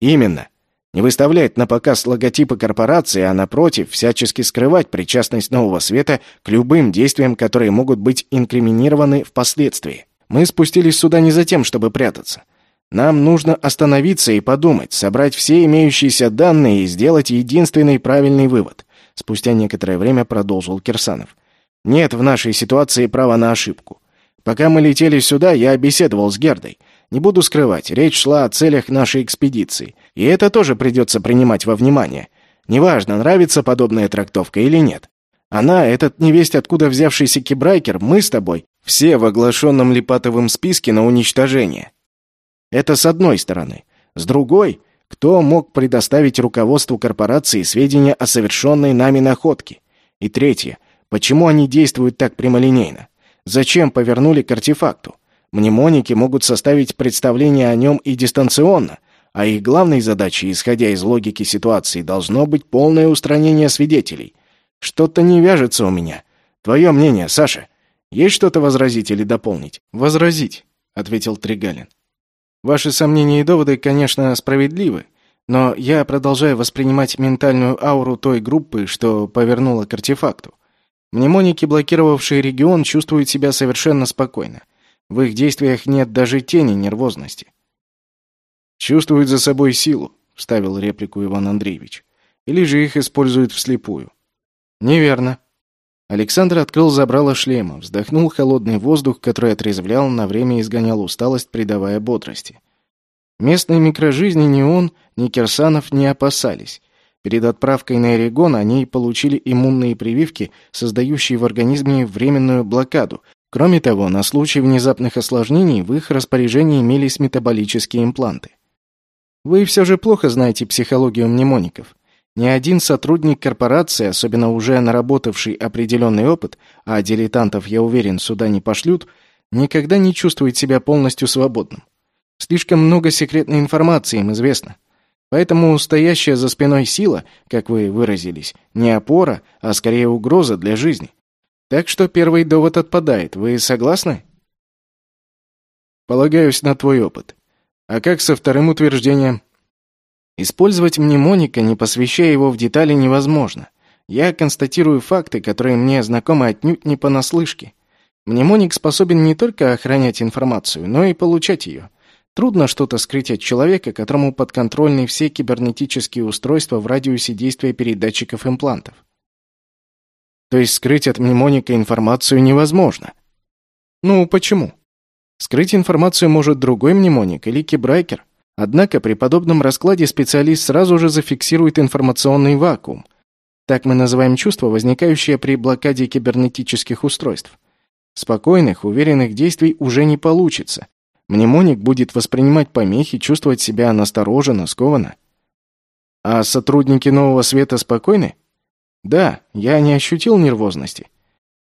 Именно. Не выставлять на показ логотипы корпорации, а напротив, всячески скрывать причастность нового света к любым действиям, которые могут быть инкриминированы впоследствии. Мы спустились сюда не за тем, чтобы прятаться. Нам нужно остановиться и подумать, собрать все имеющиеся данные и сделать единственный правильный вывод. Спустя некоторое время продолжил Кирсанов. Нет в нашей ситуации права на ошибку. Пока мы летели сюда, я беседовал с Гердой. Не буду скрывать, речь шла о целях нашей экспедиции, и это тоже придется принимать во внимание. Неважно, нравится подобная трактовка или нет. Она, этот невесть откуда взявшийся кибрайкер, мы с тобой, все в оглашенном Липатовым списке на уничтожение. Это с одной стороны. С другой, кто мог предоставить руководству корпорации сведения о совершенной нами находке? И третье, почему они действуют так прямолинейно? Зачем повернули к артефакту? Мнемоники могут составить представление о нем и дистанционно, а их главной задачей, исходя из логики ситуации, должно быть полное устранение свидетелей. Что-то не вяжется у меня. Твое мнение, Саша? Есть что-то возразить или дополнить? Возразить, ответил Тригалин. Ваши сомнения и доводы, конечно, справедливы, но я продолжаю воспринимать ментальную ауру той группы, что повернула к артефакту. Мнемоники, блокировавшие регион, чувствуют себя совершенно спокойно. В их действиях нет даже тени нервозности. «Чувствуют за собой силу», — вставил реплику Иван Андреевич. «Или же их используют вслепую». «Неверно». Александр открыл забрало шлема, вздохнул холодный воздух, который отрезвлял, на время изгонял усталость, придавая бодрости. Местной микрожизни ни он, ни Кирсанов не опасались. Перед отправкой на Эрегон они получили иммунные прививки, создающие в организме временную блокаду, Кроме того, на случай внезапных осложнений в их распоряжении имелись метаболические импланты. Вы все же плохо знаете психологию мнемоников. Ни один сотрудник корпорации, особенно уже наработавший определенный опыт, а дилетантов, я уверен, сюда не пошлют, никогда не чувствует себя полностью свободным. Слишком много секретной информации им известно. Поэтому стоящая за спиной сила, как вы выразились, не опора, а скорее угроза для жизни. Так что первый довод отпадает. Вы согласны? Полагаюсь на твой опыт. А как со вторым утверждением? Использовать мнемоника, не посвящая его в детали, невозможно. Я констатирую факты, которые мне знакомы отнюдь не понаслышке. Мнемоник способен не только охранять информацию, но и получать ее. Трудно что-то скрыть от человека, которому подконтрольны все кибернетические устройства в радиусе действия передатчиков имплантов. То есть скрыть от мнемоника информацию невозможно. Ну, почему? Скрыть информацию может другой мнемоник или кибрайкер. Однако при подобном раскладе специалист сразу же зафиксирует информационный вакуум. Так мы называем чувство, возникающее при блокаде кибернетических устройств. Спокойных, уверенных действий уже не получится. Мнемоник будет воспринимать помехи, чувствовать себя настороженно, скованно. А сотрудники нового света спокойны? Да, я не ощутил нервозности.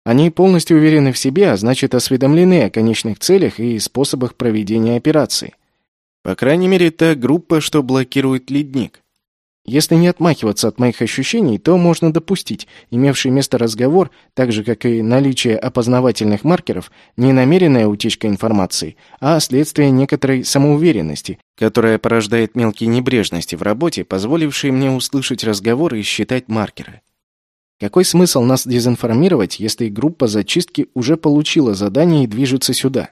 Они полностью уверены в себе, а значит осведомлены о конечных целях и способах проведения операции. По крайней мере, та группа, что блокирует ледник. Если не отмахиваться от моих ощущений, то можно допустить, имевший место разговор, так же, как и наличие опознавательных маркеров, не намеренная утечка информации, а следствие некоторой самоуверенности, которая порождает мелкие небрежности в работе, позволившие мне услышать разговор и считать маркеры. Какой смысл нас дезинформировать, если группа зачистки уже получила задание и движется сюда?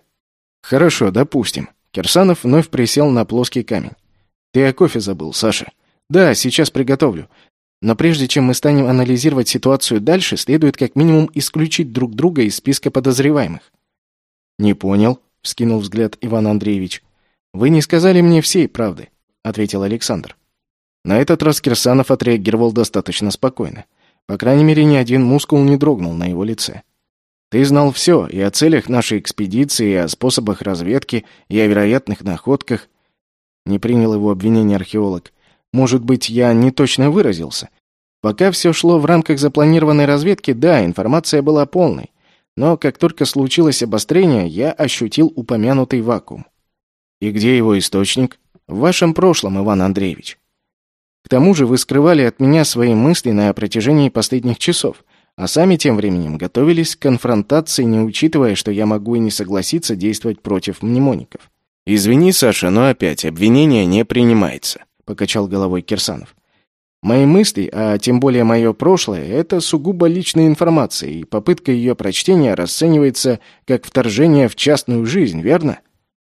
Хорошо, допустим. Кирсанов вновь присел на плоский камень. Ты о кофе забыл, Саша. Да, сейчас приготовлю. Но прежде чем мы станем анализировать ситуацию дальше, следует как минимум исключить друг друга из списка подозреваемых. Не понял, вскинул взгляд Иван Андреевич. Вы не сказали мне всей правды, ответил Александр. На этот раз Кирсанов отреагировал достаточно спокойно. По крайней мере, ни один мускул не дрогнул на его лице. Ты знал все и о целях нашей экспедиции, и о способах разведки, и о вероятных находках. Не принял его обвинение археолог. Может быть, я не точно выразился. Пока все шло в рамках запланированной разведки, да, информация была полной. Но как только случилось обострение, я ощутил упомянутый вакуум. И где его источник? В вашем прошлом, Иван Андреевич. К тому же вы скрывали от меня свои мысли на протяжении последних часов, а сами тем временем готовились к конфронтации, не учитывая, что я могу и не согласиться действовать против мнемоников. «Извини, Саша, но опять обвинение не принимается покачал головой Кирсанов. Мои мысли, а тем более мое прошлое, это сугубо личная информация, и попытка ее прочтения расценивается как вторжение в частную жизнь, верно?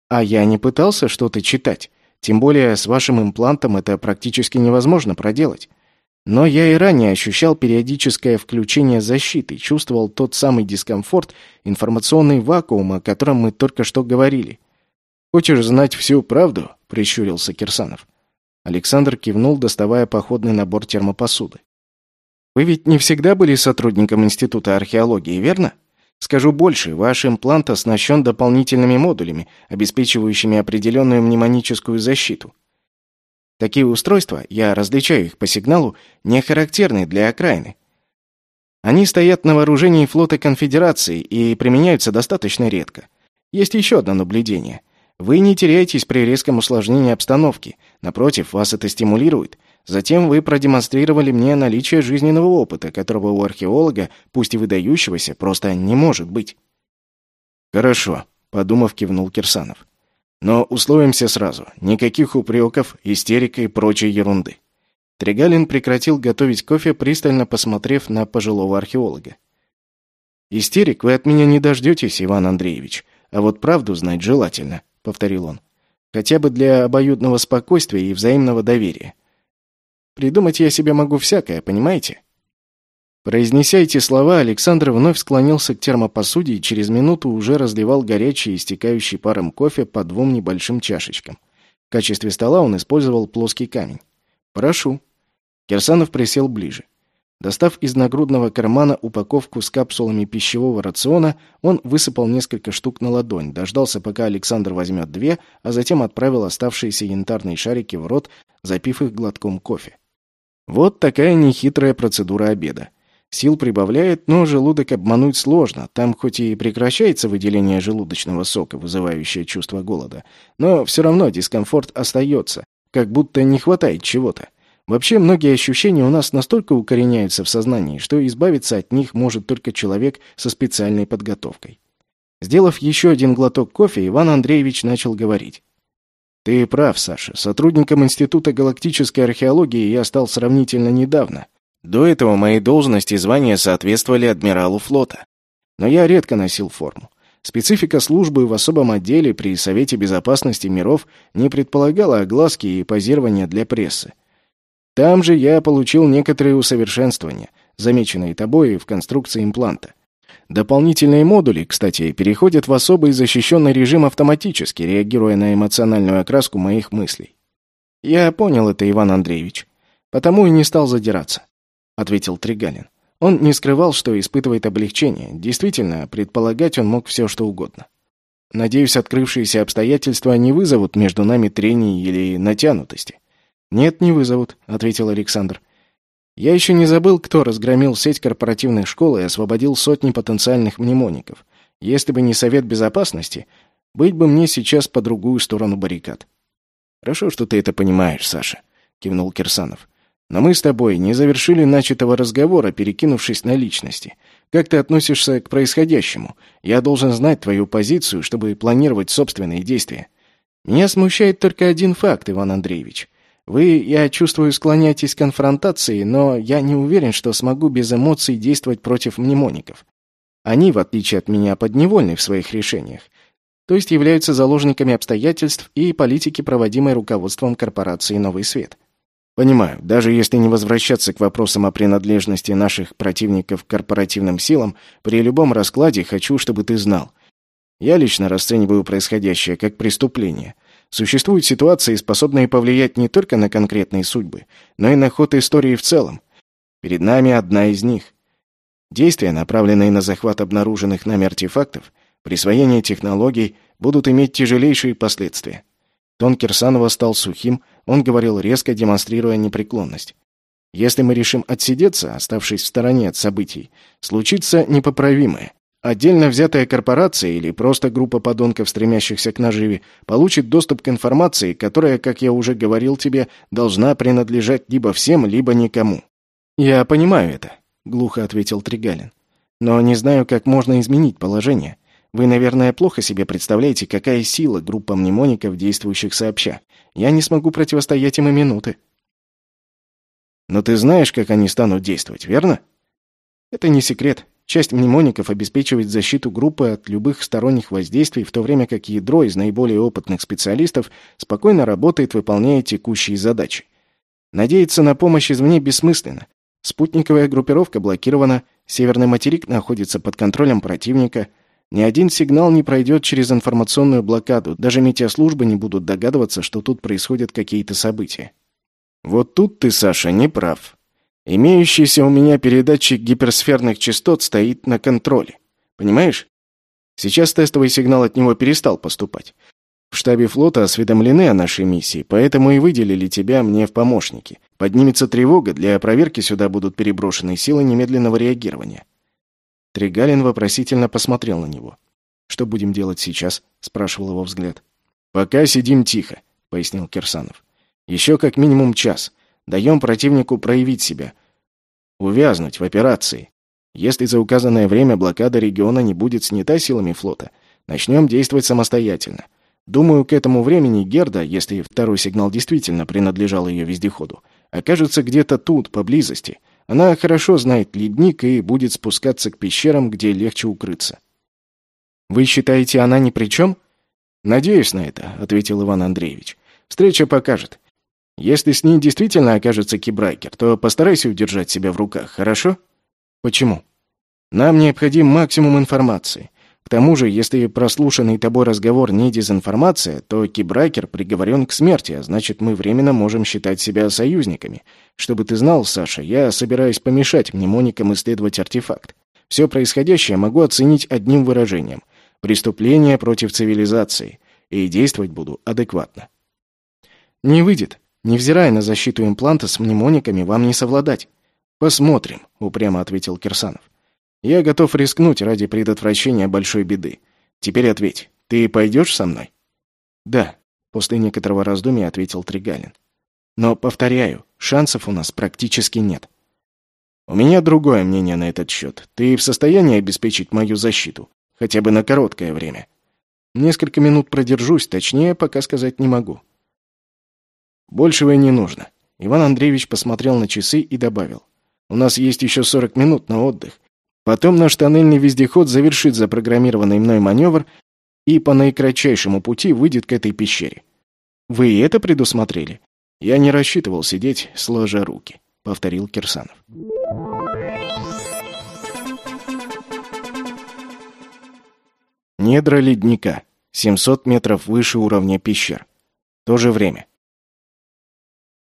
А я не пытался что-то читать. Тем более с вашим имплантом это практически невозможно проделать. Но я и ранее ощущал периодическое включение защиты, чувствовал тот самый дискомфорт, информационный вакуум, о котором мы только что говорили. «Хочешь знать всю правду?» — прищурился Кирсанов. Александр кивнул, доставая походный набор термопосуды. Вы ведь не всегда были сотрудником Института археологии, верно? Скажу больше, ваш имплант оснащен дополнительными модулями, обеспечивающими определенную мнемоническую защиту. Такие устройства, я различаю их по сигналу, не характерны для окраины. Они стоят на вооружении флота Конфедерации и применяются достаточно редко. Есть еще одно наблюдение. Вы не теряетесь при резком усложнении обстановки. Напротив, вас это стимулирует. Затем вы продемонстрировали мне наличие жизненного опыта, которого у археолога, пусть и выдающегося, просто не может быть. Хорошо, подумав, кивнул Кирсанов. Но условимся сразу. Никаких упреков, истерик и прочей ерунды. Тригалин прекратил готовить кофе, пристально посмотрев на пожилого археолога. «Истерик вы от меня не дождетесь, Иван Андреевич, а вот правду знать желательно повторил он. Хотя бы для обоюдного спокойствия и взаимного доверия. Придумать я себе могу всякое, понимаете? Произнеся эти слова, Александр вновь склонился к термопосуде и через минуту уже разливал горячий, истекающий паром кофе по двум небольшим чашечкам. В качестве стола он использовал плоский камень. «Прошу». Кирсанов присел ближе. Достав из нагрудного кармана упаковку с капсулами пищевого рациона, он высыпал несколько штук на ладонь, дождался, пока Александр возьмет две, а затем отправил оставшиеся янтарные шарики в рот, запив их глотком кофе. Вот такая нехитрая процедура обеда. Сил прибавляет, но желудок обмануть сложно. Там хоть и прекращается выделение желудочного сока, вызывающее чувство голода, но все равно дискомфорт остается, как будто не хватает чего-то. Вообще, многие ощущения у нас настолько укореняются в сознании, что избавиться от них может только человек со специальной подготовкой. Сделав еще один глоток кофе, Иван Андреевич начал говорить. «Ты прав, Саша. Сотрудником Института галактической археологии я стал сравнительно недавно. До этого мои должности и звания соответствовали адмиралу флота. Но я редко носил форму. Специфика службы в особом отделе при Совете Безопасности миров не предполагала огласки и позирования для прессы. Там же я получил некоторые усовершенствования, замеченные тобой в конструкции импланта. Дополнительные модули, кстати, переходят в особый защищенный режим автоматически, реагируя на эмоциональную окраску моих мыслей. Я понял это, Иван Андреевич. Потому и не стал задираться, ответил Тригалин. Он не скрывал, что испытывает облегчение. Действительно, предполагать он мог все, что угодно. Надеюсь, открывшиеся обстоятельства не вызовут между нами трений или натянутости. «Нет, не вызовут», — ответил Александр. «Я еще не забыл, кто разгромил сеть корпоративных школ и освободил сотни потенциальных мнемоников. Если бы не Совет Безопасности, быть бы мне сейчас по другую сторону баррикад». «Хорошо, что ты это понимаешь, Саша», — кивнул Кирсанов. Но мы с тобой не завершили начатого разговора, перекинувшись на личности. Как ты относишься к происходящему? Я должен знать твою позицию, чтобы планировать собственные действия. Меня смущает только один факт, Иван Андреевич. Вы, я чувствую, склоняетесь к конфронтации, но я не уверен, что смогу без эмоций действовать против мнемоников. Они, в отличие от меня, подневольны в своих решениях, то есть являются заложниками обстоятельств и политики, проводимой руководством корпорации «Новый свет». Понимаю, даже если не возвращаться к вопросам о принадлежности наших противников к корпоративным силам, при любом раскладе хочу, чтобы ты знал. Я лично расцениваю происходящее как преступление. Существуют ситуации, способные повлиять не только на конкретные судьбы, но и на ход истории в целом. Перед нами одна из них. Действия, направленные на захват обнаруженных нами артефактов, присвоение технологий, будут иметь тяжелейшие последствия. Тон Кирсанова стал сухим, он говорил резко, демонстрируя непреклонность. Если мы решим отсидеться, оставшись в стороне от событий, случится непоправимое. Отдельно взятая корпорация или просто группа подонков, стремящихся к наживе, получит доступ к информации, которая, как я уже говорил тебе, должна принадлежать либо всем, либо никому. «Я понимаю это», — глухо ответил Тригалин. «Но не знаю, как можно изменить положение. Вы, наверное, плохо себе представляете, какая сила группа мнемоников, действующих сообща. Я не смогу противостоять им и минуты. Но ты знаешь, как они станут действовать, верно? Это не секрет. Часть мнемоников обеспечивает защиту группы от любых сторонних воздействий, в то время как ядро из наиболее опытных специалистов спокойно работает, выполняя текущие задачи. Надеяться на помощь извне бессмысленно. Спутниковая группировка блокирована, северный материк находится под контролем противника – ни один сигнал не пройдет через информационную блокаду, даже метеослужбы не будут догадываться, что тут происходят какие-то события. Вот тут ты, Саша, не прав. Имеющийся у меня передатчик гиперсферных частот стоит на контроле. Понимаешь? Сейчас тестовый сигнал от него перестал поступать. В штабе флота осведомлены о нашей миссии, поэтому и выделили тебя мне в помощники. Поднимется тревога, для проверки сюда будут переброшены силы немедленного реагирования. Тригалин вопросительно посмотрел на него. «Что будем делать сейчас?» — спрашивал его взгляд. «Пока сидим тихо», — пояснил Кирсанов. «Еще как минимум час. Даем противнику проявить себя. Увязнуть в операции. Если за указанное время блокада региона не будет снята силами флота, начнем действовать самостоятельно. Думаю, к этому времени Герда, если второй сигнал действительно принадлежал ее вездеходу, окажется где-то тут, поблизости, она хорошо знает ледник и будет спускаться к пещерам, где легче укрыться. «Вы считаете, она ни при чем?» «Надеюсь на это», — ответил Иван Андреевич. «Встреча покажет. Если с ней действительно окажется кибрайкер, то постарайся удержать себя в руках, хорошо?» «Почему?» «Нам необходим максимум информации. К тому же, если прослушанный тобой разговор не дезинформация, то Кибрайкер приговорен к смерти, а значит, мы временно можем считать себя союзниками. Чтобы ты знал, Саша, я собираюсь помешать мнемоникам исследовать артефакт. Все происходящее могу оценить одним выражением. Преступление против цивилизации. И действовать буду адекватно. Не выйдет. Невзирая на защиту импланта, с мнемониками вам не совладать. Посмотрим, упрямо ответил Кирсанов. Я готов рискнуть ради предотвращения большой беды. Теперь ответь, ты пойдешь со мной? Да, после некоторого раздумья ответил Тригалин. Но, повторяю, шансов у нас практически нет. У меня другое мнение на этот счет. Ты в состоянии обеспечить мою защиту? Хотя бы на короткое время. Несколько минут продержусь, точнее, пока сказать не могу. Большего и не нужно. Иван Андреевич посмотрел на часы и добавил. У нас есть еще 40 минут на отдых. Потом наш тоннельный вездеход завершит запрограммированный мной маневр и по наикратчайшему пути выйдет к этой пещере. Вы и это предусмотрели? Я не рассчитывал сидеть, сложа руки, повторил Кирсанов. Недра ледника. 700 метров выше уровня пещер. То же время.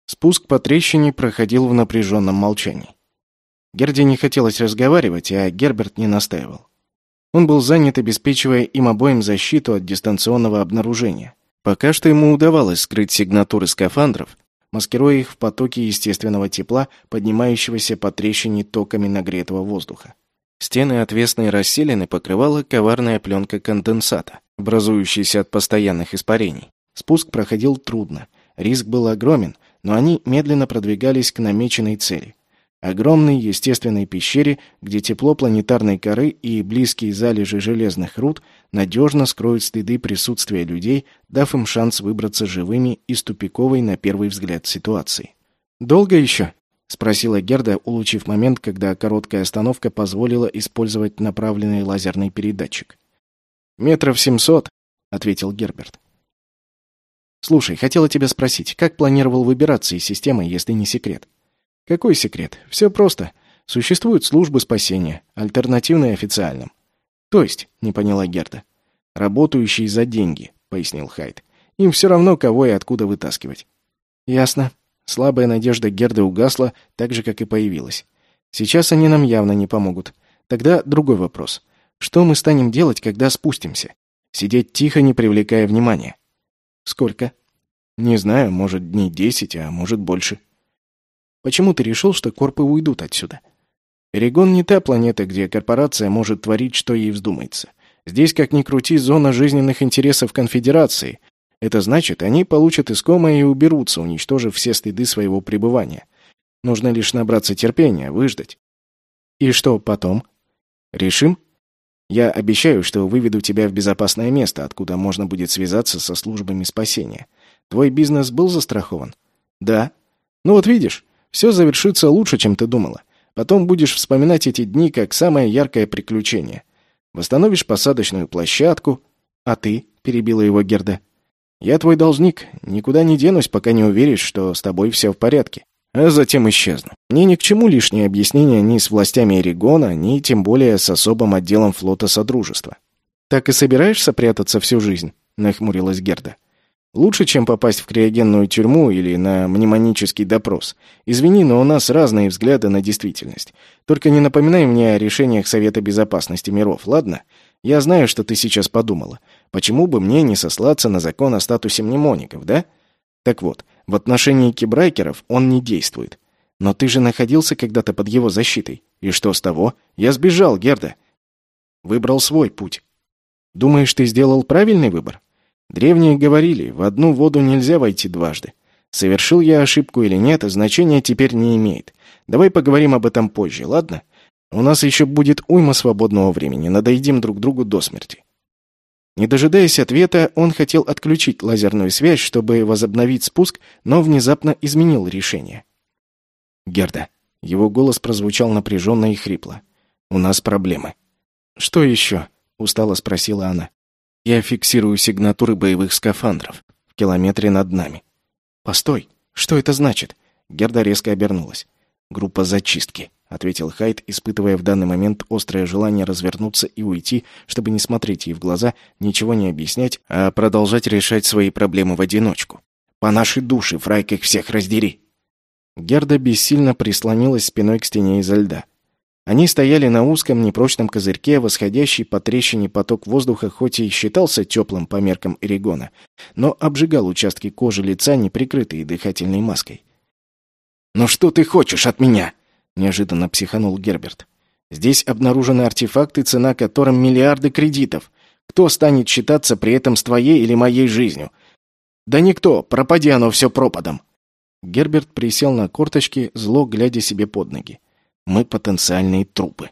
Спуск по трещине проходил в напряженном молчании. Герде не хотелось разговаривать, а Герберт не настаивал. Он был занят, обеспечивая им обоим защиту от дистанционного обнаружения. Пока что ему удавалось скрыть сигнатуры скафандров, маскируя их в потоке естественного тепла, поднимающегося по трещине токами нагретого воздуха. Стены отвесной расселены покрывала коварная пленка конденсата, образующаяся от постоянных испарений. Спуск проходил трудно. Риск был огромен, но они медленно продвигались к намеченной цели. Огромной естественной пещере, где тепло планетарной коры и близкие залежи железных руд надежно скроют следы присутствия людей, дав им шанс выбраться живыми из тупиковой на первый взгляд ситуации. «Долго еще?» — спросила Герда, улучив момент, когда короткая остановка позволила использовать направленный лазерный передатчик. «Метров семьсот», — ответил Герберт. «Слушай, хотела тебя спросить, как планировал выбираться из системы, если не секрет?» Какой секрет? Все просто. Существуют службы спасения, альтернативные официальным. То есть, не поняла Герда. Работающие за деньги, пояснил Хайд. Им все равно, кого и откуда вытаскивать. Ясно. Слабая надежда Герды угасла, так же, как и появилась. Сейчас они нам явно не помогут. Тогда другой вопрос. Что мы станем делать, когда спустимся? Сидеть тихо, не привлекая внимания. Сколько? Не знаю, может, дней десять, а может, больше. Почему ты решил, что корпы уйдут отсюда? Эригон не та планета, где корпорация может творить, что ей вздумается. Здесь, как ни крути, зона жизненных интересов конфедерации. Это значит, они получат искомое и уберутся, уничтожив все следы своего пребывания. Нужно лишь набраться терпения, выждать. И что потом? Решим? Я обещаю, что выведу тебя в безопасное место, откуда можно будет связаться со службами спасения. Твой бизнес был застрахован? Да. Ну вот видишь, все завершится лучше, чем ты думала. Потом будешь вспоминать эти дни как самое яркое приключение. Восстановишь посадочную площадку. А ты, — перебила его Герда, — я твой должник, никуда не денусь, пока не уверишь, что с тобой все в порядке. А затем исчезну. Мне ни к чему лишние объяснения ни с властями Эригона, ни тем более с особым отделом флота Содружества. «Так и собираешься прятаться всю жизнь?» — нахмурилась Герда. Лучше, чем попасть в криогенную тюрьму или на мнемонический допрос. Извини, но у нас разные взгляды на действительность. Только не напоминай мне о решениях Совета Безопасности миров, ладно? Я знаю, что ты сейчас подумала. Почему бы мне не сослаться на закон о статусе мнемоников, да? Так вот, в отношении кибрайкеров он не действует. Но ты же находился когда-то под его защитой. И что с того? Я сбежал, Герда. Выбрал свой путь. Думаешь, ты сделал правильный выбор? Древние говорили, в одну воду нельзя войти дважды. Совершил я ошибку или нет, значения теперь не имеет. Давай поговорим об этом позже, ладно? У нас еще будет уйма свободного времени, надоедим друг другу до смерти. Не дожидаясь ответа, он хотел отключить лазерную связь, чтобы возобновить спуск, но внезапно изменил решение. «Герда». Его голос прозвучал напряженно и хрипло. «У нас проблемы». «Что еще?» — устало спросила она. Я фиксирую сигнатуры боевых скафандров в километре над нами. Постой, что это значит? Герда резко обернулась. Группа зачистки, ответил Хайд, испытывая в данный момент острое желание развернуться и уйти, чтобы не смотреть ей в глаза, ничего не объяснять, а продолжать решать свои проблемы в одиночку. По нашей душе, Фрайк их всех раздери. Герда бессильно прислонилась спиной к стене изо льда. Они стояли на узком непрочном козырьке, восходящий по трещине поток воздуха хоть и считался теплым по меркам Эригона, но обжигал участки кожи лица, не прикрытые дыхательной маской. «Ну что ты хочешь от меня?» — неожиданно психанул Герберт. «Здесь обнаружены артефакты, цена которым миллиарды кредитов. Кто станет считаться при этом с твоей или моей жизнью? Да никто, пропади оно все пропадом!» Герберт присел на корточки, зло глядя себе под ноги. Мы потенциальные трупы.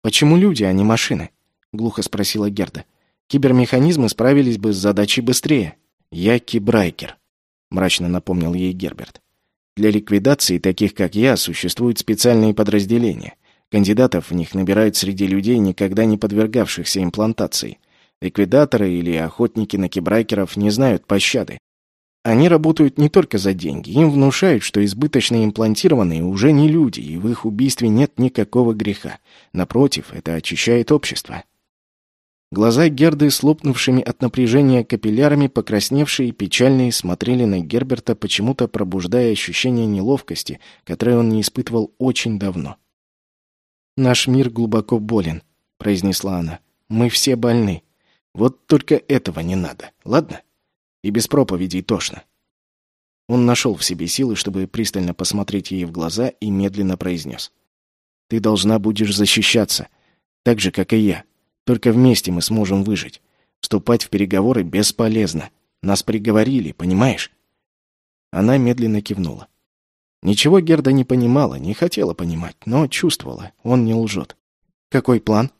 Почему люди, а не машины? глухо спросила Герда. Кибермеханизмы справились бы с задачей быстрее. Я кибрайкер, мрачно напомнил ей Герберт. Для ликвидации таких, как я, существуют специальные подразделения. Кандидатов в них набирают среди людей, никогда не подвергавшихся имплантации. Ликвидаторы или охотники на кибрайкеров не знают пощады. Они работают не только за деньги. Им внушают, что избыточно имплантированные уже не люди, и в их убийстве нет никакого греха. Напротив, это очищает общество. Глаза Герды, слопнувшими от напряжения капиллярами, покрасневшие и печальные, смотрели на Герберта, почему-то пробуждая ощущение неловкости, которое он не испытывал очень давно. «Наш мир глубоко болен», — произнесла она. «Мы все больны. Вот только этого не надо, ладно?» И без проповедей тошно. Он нашел в себе силы, чтобы пристально посмотреть ей в глаза и медленно произнес. «Ты должна будешь защищаться, так же, как и я. Только вместе мы сможем выжить. Вступать в переговоры бесполезно. Нас приговорили, понимаешь?» Она медленно кивнула. Ничего Герда не понимала, не хотела понимать, но чувствовала, он не лжет. «Какой план?»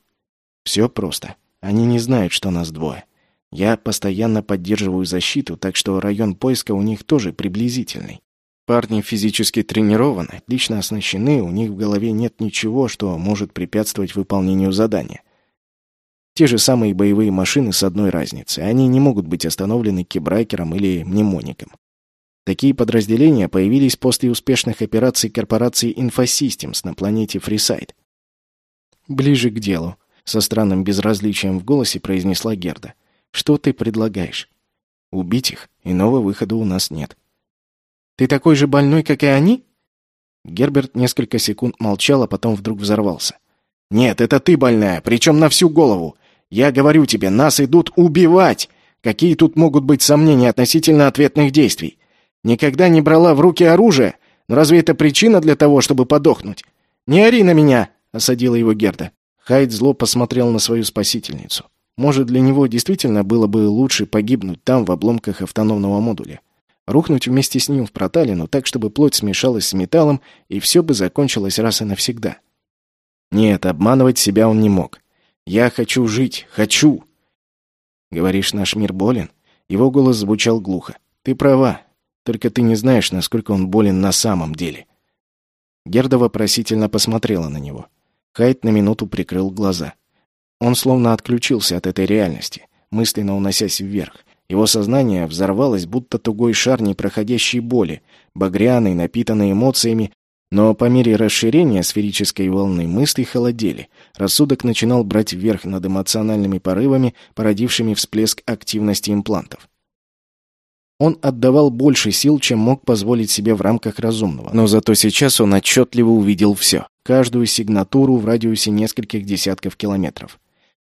«Все просто. Они не знают, что нас двое. Я постоянно поддерживаю защиту, так что район поиска у них тоже приблизительный. Парни физически тренированы, отлично оснащены, у них в голове нет ничего, что может препятствовать выполнению задания. Те же самые боевые машины с одной разницей. Они не могут быть остановлены кибрайкером или мнемоником. Такие подразделения появились после успешных операций корпорации Infosystems на планете Фрисайд. «Ближе к делу», — со странным безразличием в голосе произнесла Герда. «Что ты предлагаешь?» «Убить их. Иного выхода у нас нет». Ты такой же больной, как и они?» Герберт несколько секунд молчал, а потом вдруг взорвался. «Нет, это ты больная, причем на всю голову. Я говорю тебе, нас идут убивать. Какие тут могут быть сомнения относительно ответных действий? Никогда не брала в руки оружие? Но разве это причина для того, чтобы подохнуть? Не ори на меня!» — осадила его Герда. Хайд зло посмотрел на свою спасительницу. Может, для него действительно было бы лучше погибнуть там, в обломках автономного модуля рухнуть вместе с ним в проталину так, чтобы плоть смешалась с металлом, и все бы закончилось раз и навсегда. Нет, обманывать себя он не мог. «Я хочу жить, хочу!» «Говоришь, наш мир болен?» Его голос звучал глухо. «Ты права, только ты не знаешь, насколько он болен на самом деле». Герда вопросительно посмотрела на него. Хайт на минуту прикрыл глаза. Он словно отключился от этой реальности, мысленно уносясь вверх, его сознание взорвалось, будто тугой шар непроходящей боли, багряный, напитанный эмоциями, но по мере расширения сферической волны мысли холодели. Рассудок начинал брать вверх над эмоциональными порывами, породившими всплеск активности имплантов. Он отдавал больше сил, чем мог позволить себе в рамках разумного. Но зато сейчас он отчетливо увидел все. Каждую сигнатуру в радиусе нескольких десятков километров.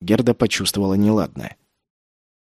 Герда почувствовала неладное.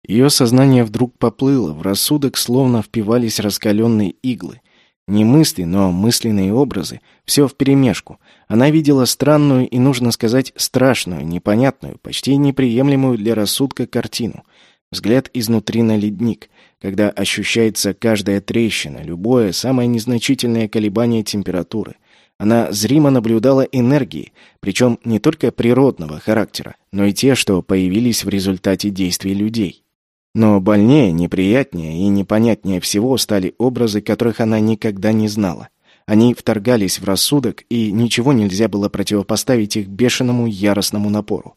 Ее сознание вдруг поплыло, в рассудок словно впивались раскаленные иглы. Не мысли, но мысленные образы, все вперемешку. Она видела странную и, нужно сказать, страшную, непонятную, почти неприемлемую для рассудка картину. Взгляд изнутри на ледник, когда ощущается каждая трещина, любое, самое незначительное колебание температуры. Она зримо наблюдала энергии, причем не только природного характера, но и те, что появились в результате действий людей. Но больнее, неприятнее и непонятнее всего стали образы, которых она никогда не знала. Они вторгались в рассудок, и ничего нельзя было противопоставить их бешеному яростному напору.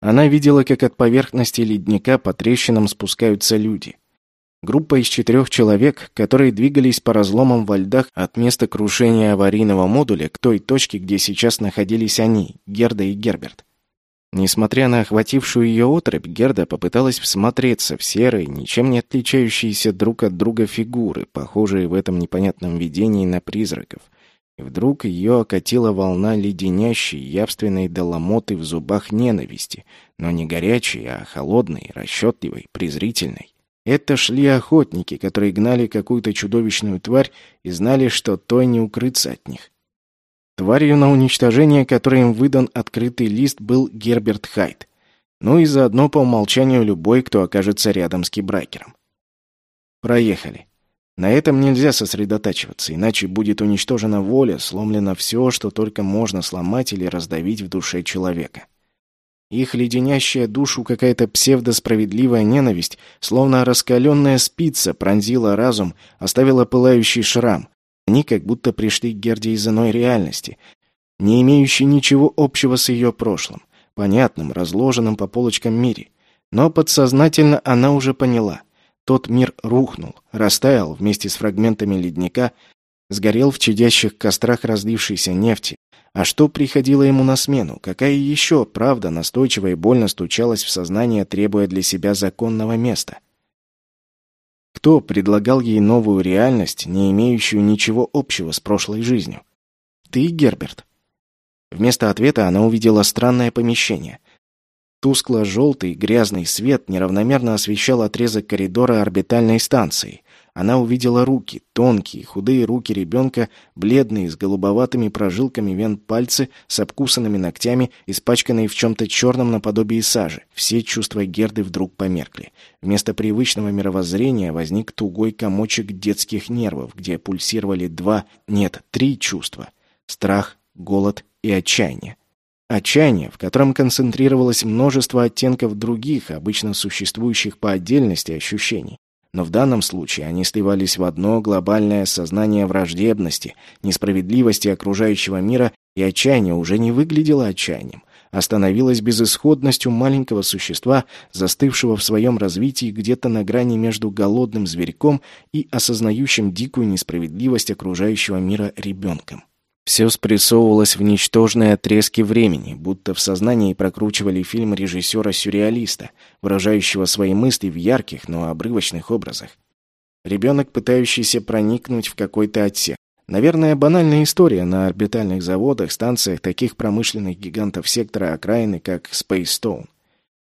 Она видела, как от поверхности ледника по трещинам спускаются люди. Группа из четырех человек, которые двигались по разломам во льдах от места крушения аварийного модуля к той точке, где сейчас находились они, Герда и Герберт. Несмотря на охватившую ее отрыбь, Герда попыталась всмотреться в серые, ничем не отличающиеся друг от друга фигуры, похожие в этом непонятном видении на призраков. И вдруг ее окатила волна леденящей, явственной доломоты в зубах ненависти, но не горячей, а холодной, расчетливой, презрительной. Это шли охотники, которые гнали какую-то чудовищную тварь и знали, что той не укрыться от них. Тварью на уничтожение, которой им выдан открытый лист, был Герберт Хайт. Ну и заодно по умолчанию любой, кто окажется рядом с кибрайкером. Проехали. На этом нельзя сосредотачиваться, иначе будет уничтожена воля, сломлено все, что только можно сломать или раздавить в душе человека. Их леденящая душу какая-то псевдосправедливая ненависть, словно раскаленная спица, пронзила разум, оставила пылающий шрам, они как будто пришли к Герде из иной реальности, не имеющей ничего общего с ее прошлым, понятным, разложенным по полочкам мире. Но подсознательно она уже поняла. Тот мир рухнул, растаял вместе с фрагментами ледника, сгорел в чадящих кострах разлившейся нефти. А что приходило ему на смену? Какая еще правда настойчиво и больно стучалась в сознание, требуя для себя законного места? Кто предлагал ей новую реальность, не имеющую ничего общего с прошлой жизнью? Ты, Герберт? Вместо ответа она увидела странное помещение. Тускло-желтый грязный свет неравномерно освещал отрезок коридора орбитальной станции, Она увидела руки, тонкие, худые руки ребенка, бледные, с голубоватыми прожилками вен пальцы, с обкусанными ногтями, испачканные в чем-то черном наподобие сажи. Все чувства Герды вдруг померкли. Вместо привычного мировоззрения возник тугой комочек детских нервов, где пульсировали два, нет, три чувства. Страх, голод и отчаяние. Отчаяние, в котором концентрировалось множество оттенков других, обычно существующих по отдельности ощущений. Но в данном случае они сливались в одно глобальное сознание враждебности, несправедливости окружающего мира, и отчаяние уже не выглядело отчаянием, а становилось безысходностью маленького существа, застывшего в своем развитии где-то на грани между голодным зверьком и осознающим дикую несправедливость окружающего мира ребенком. Все спрессовывалось в ничтожные отрезки времени, будто в сознании прокручивали фильм режиссера-сюрреалиста, выражающего свои мысли в ярких, но обрывочных образах. Ребенок, пытающийся проникнуть в какой-то отсек. Наверное, банальная история на орбитальных заводах, станциях таких промышленных гигантов сектора окраины, как Спейстоун.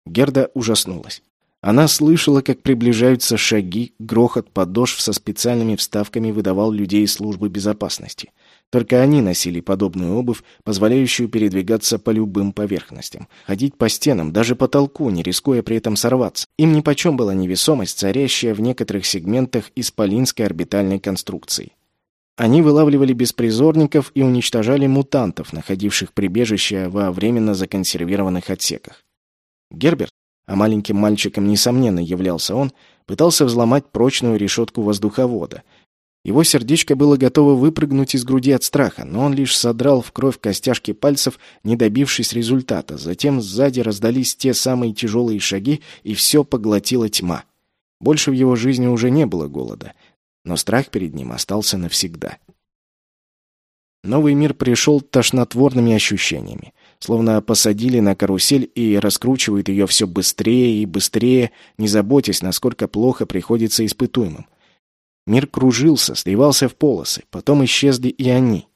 Герда ужаснулась. Она слышала, как приближаются шаги, грохот подошв со специальными вставками выдавал людей службы безопасности – только они носили подобную обувь, позволяющую передвигаться по любым поверхностям, ходить по стенам, даже потолку, не рискуя при этом сорваться. Им нипочем была невесомость, царящая в некоторых сегментах исполинской орбитальной конструкции. Они вылавливали беспризорников и уничтожали мутантов, находивших прибежище во временно законсервированных отсеках. Герберт, а маленьким мальчиком, несомненно, являлся он, пытался взломать прочную решетку воздуховода — его сердечко было готово выпрыгнуть из груди от страха, но он лишь содрал в кровь костяшки пальцев, не добившись результата. Затем сзади раздались те самые тяжелые шаги, и все поглотила тьма. Больше в его жизни уже не было голода, но страх перед ним остался навсегда. Новый мир пришел тошнотворными ощущениями. Словно посадили на карусель и раскручивают ее все быстрее и быстрее, не заботясь, насколько плохо приходится испытуемым. Мир кружился, сливался в полосы, потом исчезли и они.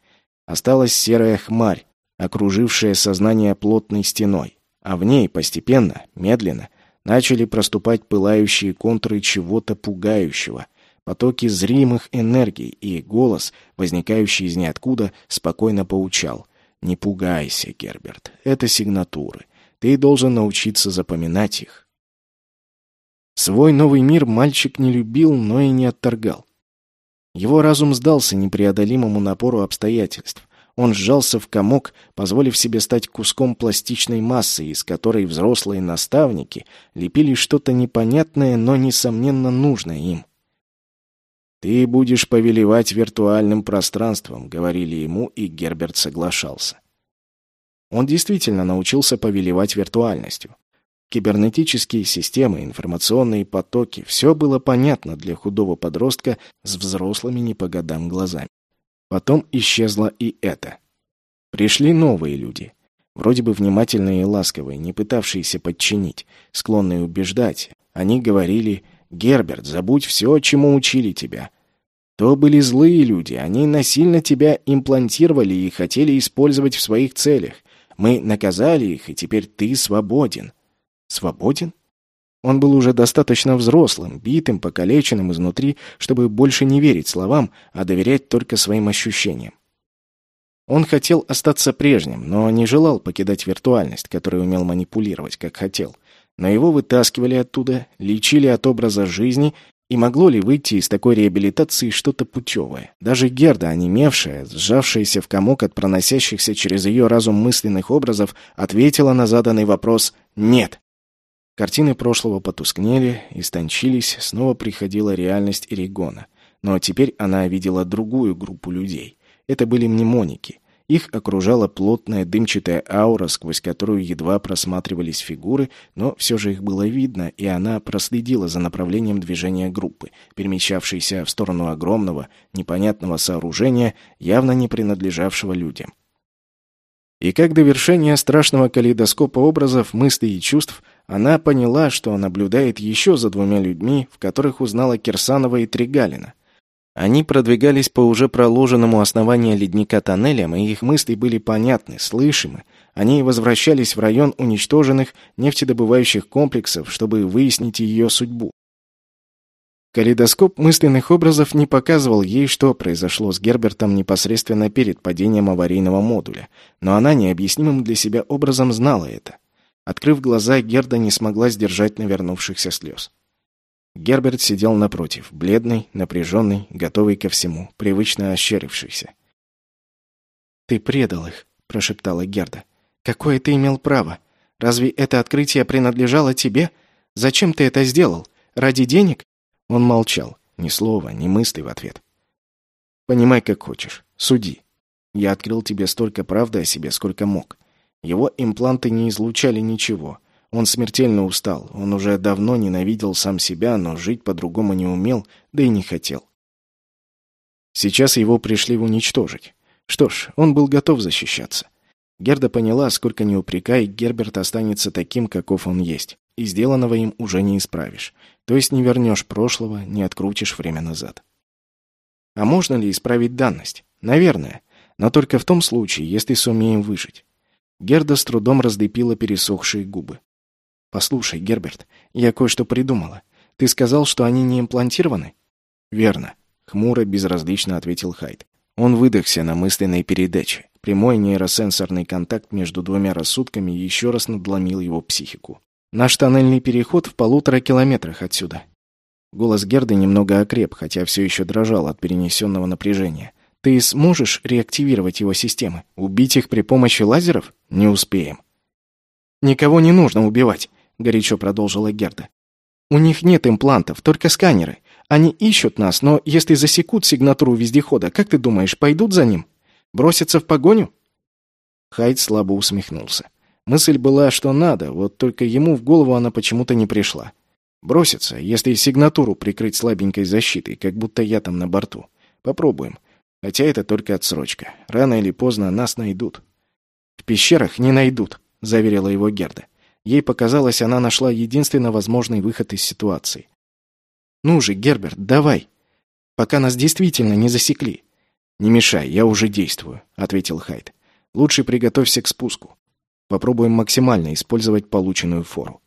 Осталась серая хмарь, окружившая сознание плотной стеной, а в ней постепенно, медленно, начали проступать пылающие контуры чего-то пугающего, потоки зримых энергий, и голос, возникающий из ниоткуда, спокойно поучал. «Не пугайся, Герберт, это сигнатуры. Ты должен научиться запоминать их. Свой новый мир мальчик не любил, но и не отторгал. Его разум сдался непреодолимому напору обстоятельств. Он сжался в комок, позволив себе стать куском пластичной массы, из которой взрослые наставники лепили что-то непонятное, но, несомненно, нужное им. «Ты будешь повелевать виртуальным пространством», — говорили ему, и Герберт соглашался. Он действительно научился повелевать виртуальностью. Кибернетические системы, информационные потоки — все было понятно для худого подростка с взрослыми не по годам глазами. Потом исчезло и это. Пришли новые люди. Вроде бы внимательные и ласковые, не пытавшиеся подчинить, склонные убеждать. Они говорили «Герберт, забудь все, чему учили тебя». То были злые люди, они насильно тебя имплантировали и хотели использовать в своих целях. Мы наказали их, и теперь ты свободен. Свободен? Он был уже достаточно взрослым, битым, покалеченным изнутри, чтобы больше не верить словам, а доверять только своим ощущениям. Он хотел остаться прежним, но не желал покидать виртуальность, которой умел манипулировать, как хотел. Но его вытаскивали оттуда, лечили от образа жизни, и могло ли выйти из такой реабилитации что-то путевое? Даже Герда, онемевшая, сжавшаяся в комок от проносящихся через ее разум мысленных образов, ответила на заданный вопрос «нет». Картины прошлого потускнели, истончились, снова приходила реальность Эригона. Но теперь она видела другую группу людей. Это были мнемоники. Их окружала плотная дымчатая аура, сквозь которую едва просматривались фигуры, но все же их было видно, и она проследила за направлением движения группы, перемещавшейся в сторону огромного, непонятного сооружения, явно не принадлежавшего людям. И как довершение страшного калейдоскопа образов, мыслей и чувств, она поняла, что наблюдает еще за двумя людьми, в которых узнала Кирсанова и Тригалина. Они продвигались по уже проложенному основанию ледника тоннелям, и их мысли были понятны, слышимы. Они возвращались в район уничтоженных нефтедобывающих комплексов, чтобы выяснить ее судьбу. Калейдоскоп мысленных образов не показывал ей, что произошло с Гербертом непосредственно перед падением аварийного модуля, но она необъяснимым для себя образом знала это. Открыв глаза, Герда не смогла сдержать навернувшихся слез. Герберт сидел напротив, бледный, напряженный, готовый ко всему, привычно ощерившийся. «Ты предал их», — прошептала Герда. «Какое ты имел право? Разве это открытие принадлежало тебе? Зачем ты это сделал? Ради денег?» Он молчал, ни слова, ни мысли в ответ. «Понимай, как хочешь. Суди. Я открыл тебе столько правды о себе, сколько мог. Его импланты не излучали ничего. Он смертельно устал. Он уже давно ненавидел сам себя, но жить по-другому не умел, да и не хотел. Сейчас его пришли уничтожить. Что ж, он был готов защищаться. Герда поняла, сколько ни упрекай, Герберт останется таким, каков он есть. И сделанного им уже не исправишь. То есть не вернешь прошлого, не открутишь время назад. А можно ли исправить данность? Наверное. Но только в том случае, если сумеем выжить. Герда с трудом раздепила пересохшие губы. «Послушай, Герберт, я кое-что придумала. Ты сказал, что они не имплантированы?» «Верно», — хмуро, безразлично ответил Хайд. Он выдохся на мысленной передаче. Прямой нейросенсорный контакт между двумя рассудками еще раз надломил его психику. «Наш тоннельный переход в полутора километрах отсюда». Голос Герды немного окреп, хотя все еще дрожал от перенесенного напряжения. Ты сможешь реактивировать его системы? Убить их при помощи лазеров? Не успеем. Никого не нужно убивать, горячо продолжила Герда. У них нет имплантов, только сканеры. Они ищут нас, но если засекут сигнатуру вездехода, как ты думаешь, пойдут за ним? Бросятся в погоню? Хайд слабо усмехнулся. Мысль была, что надо, вот только ему в голову она почему-то не пришла. Броситься, если сигнатуру прикрыть слабенькой защитой, как будто я там на борту. Попробуем. Хотя это только отсрочка. Рано или поздно нас найдут. В пещерах не найдут, заверила его Герда. Ей показалось, она нашла единственно возможный выход из ситуации. Ну же, Герберт, давай, пока нас действительно не засекли. Не мешай, я уже действую, ответил Хайд. Лучше приготовься к спуску. Попробуем максимально использовать полученную фору.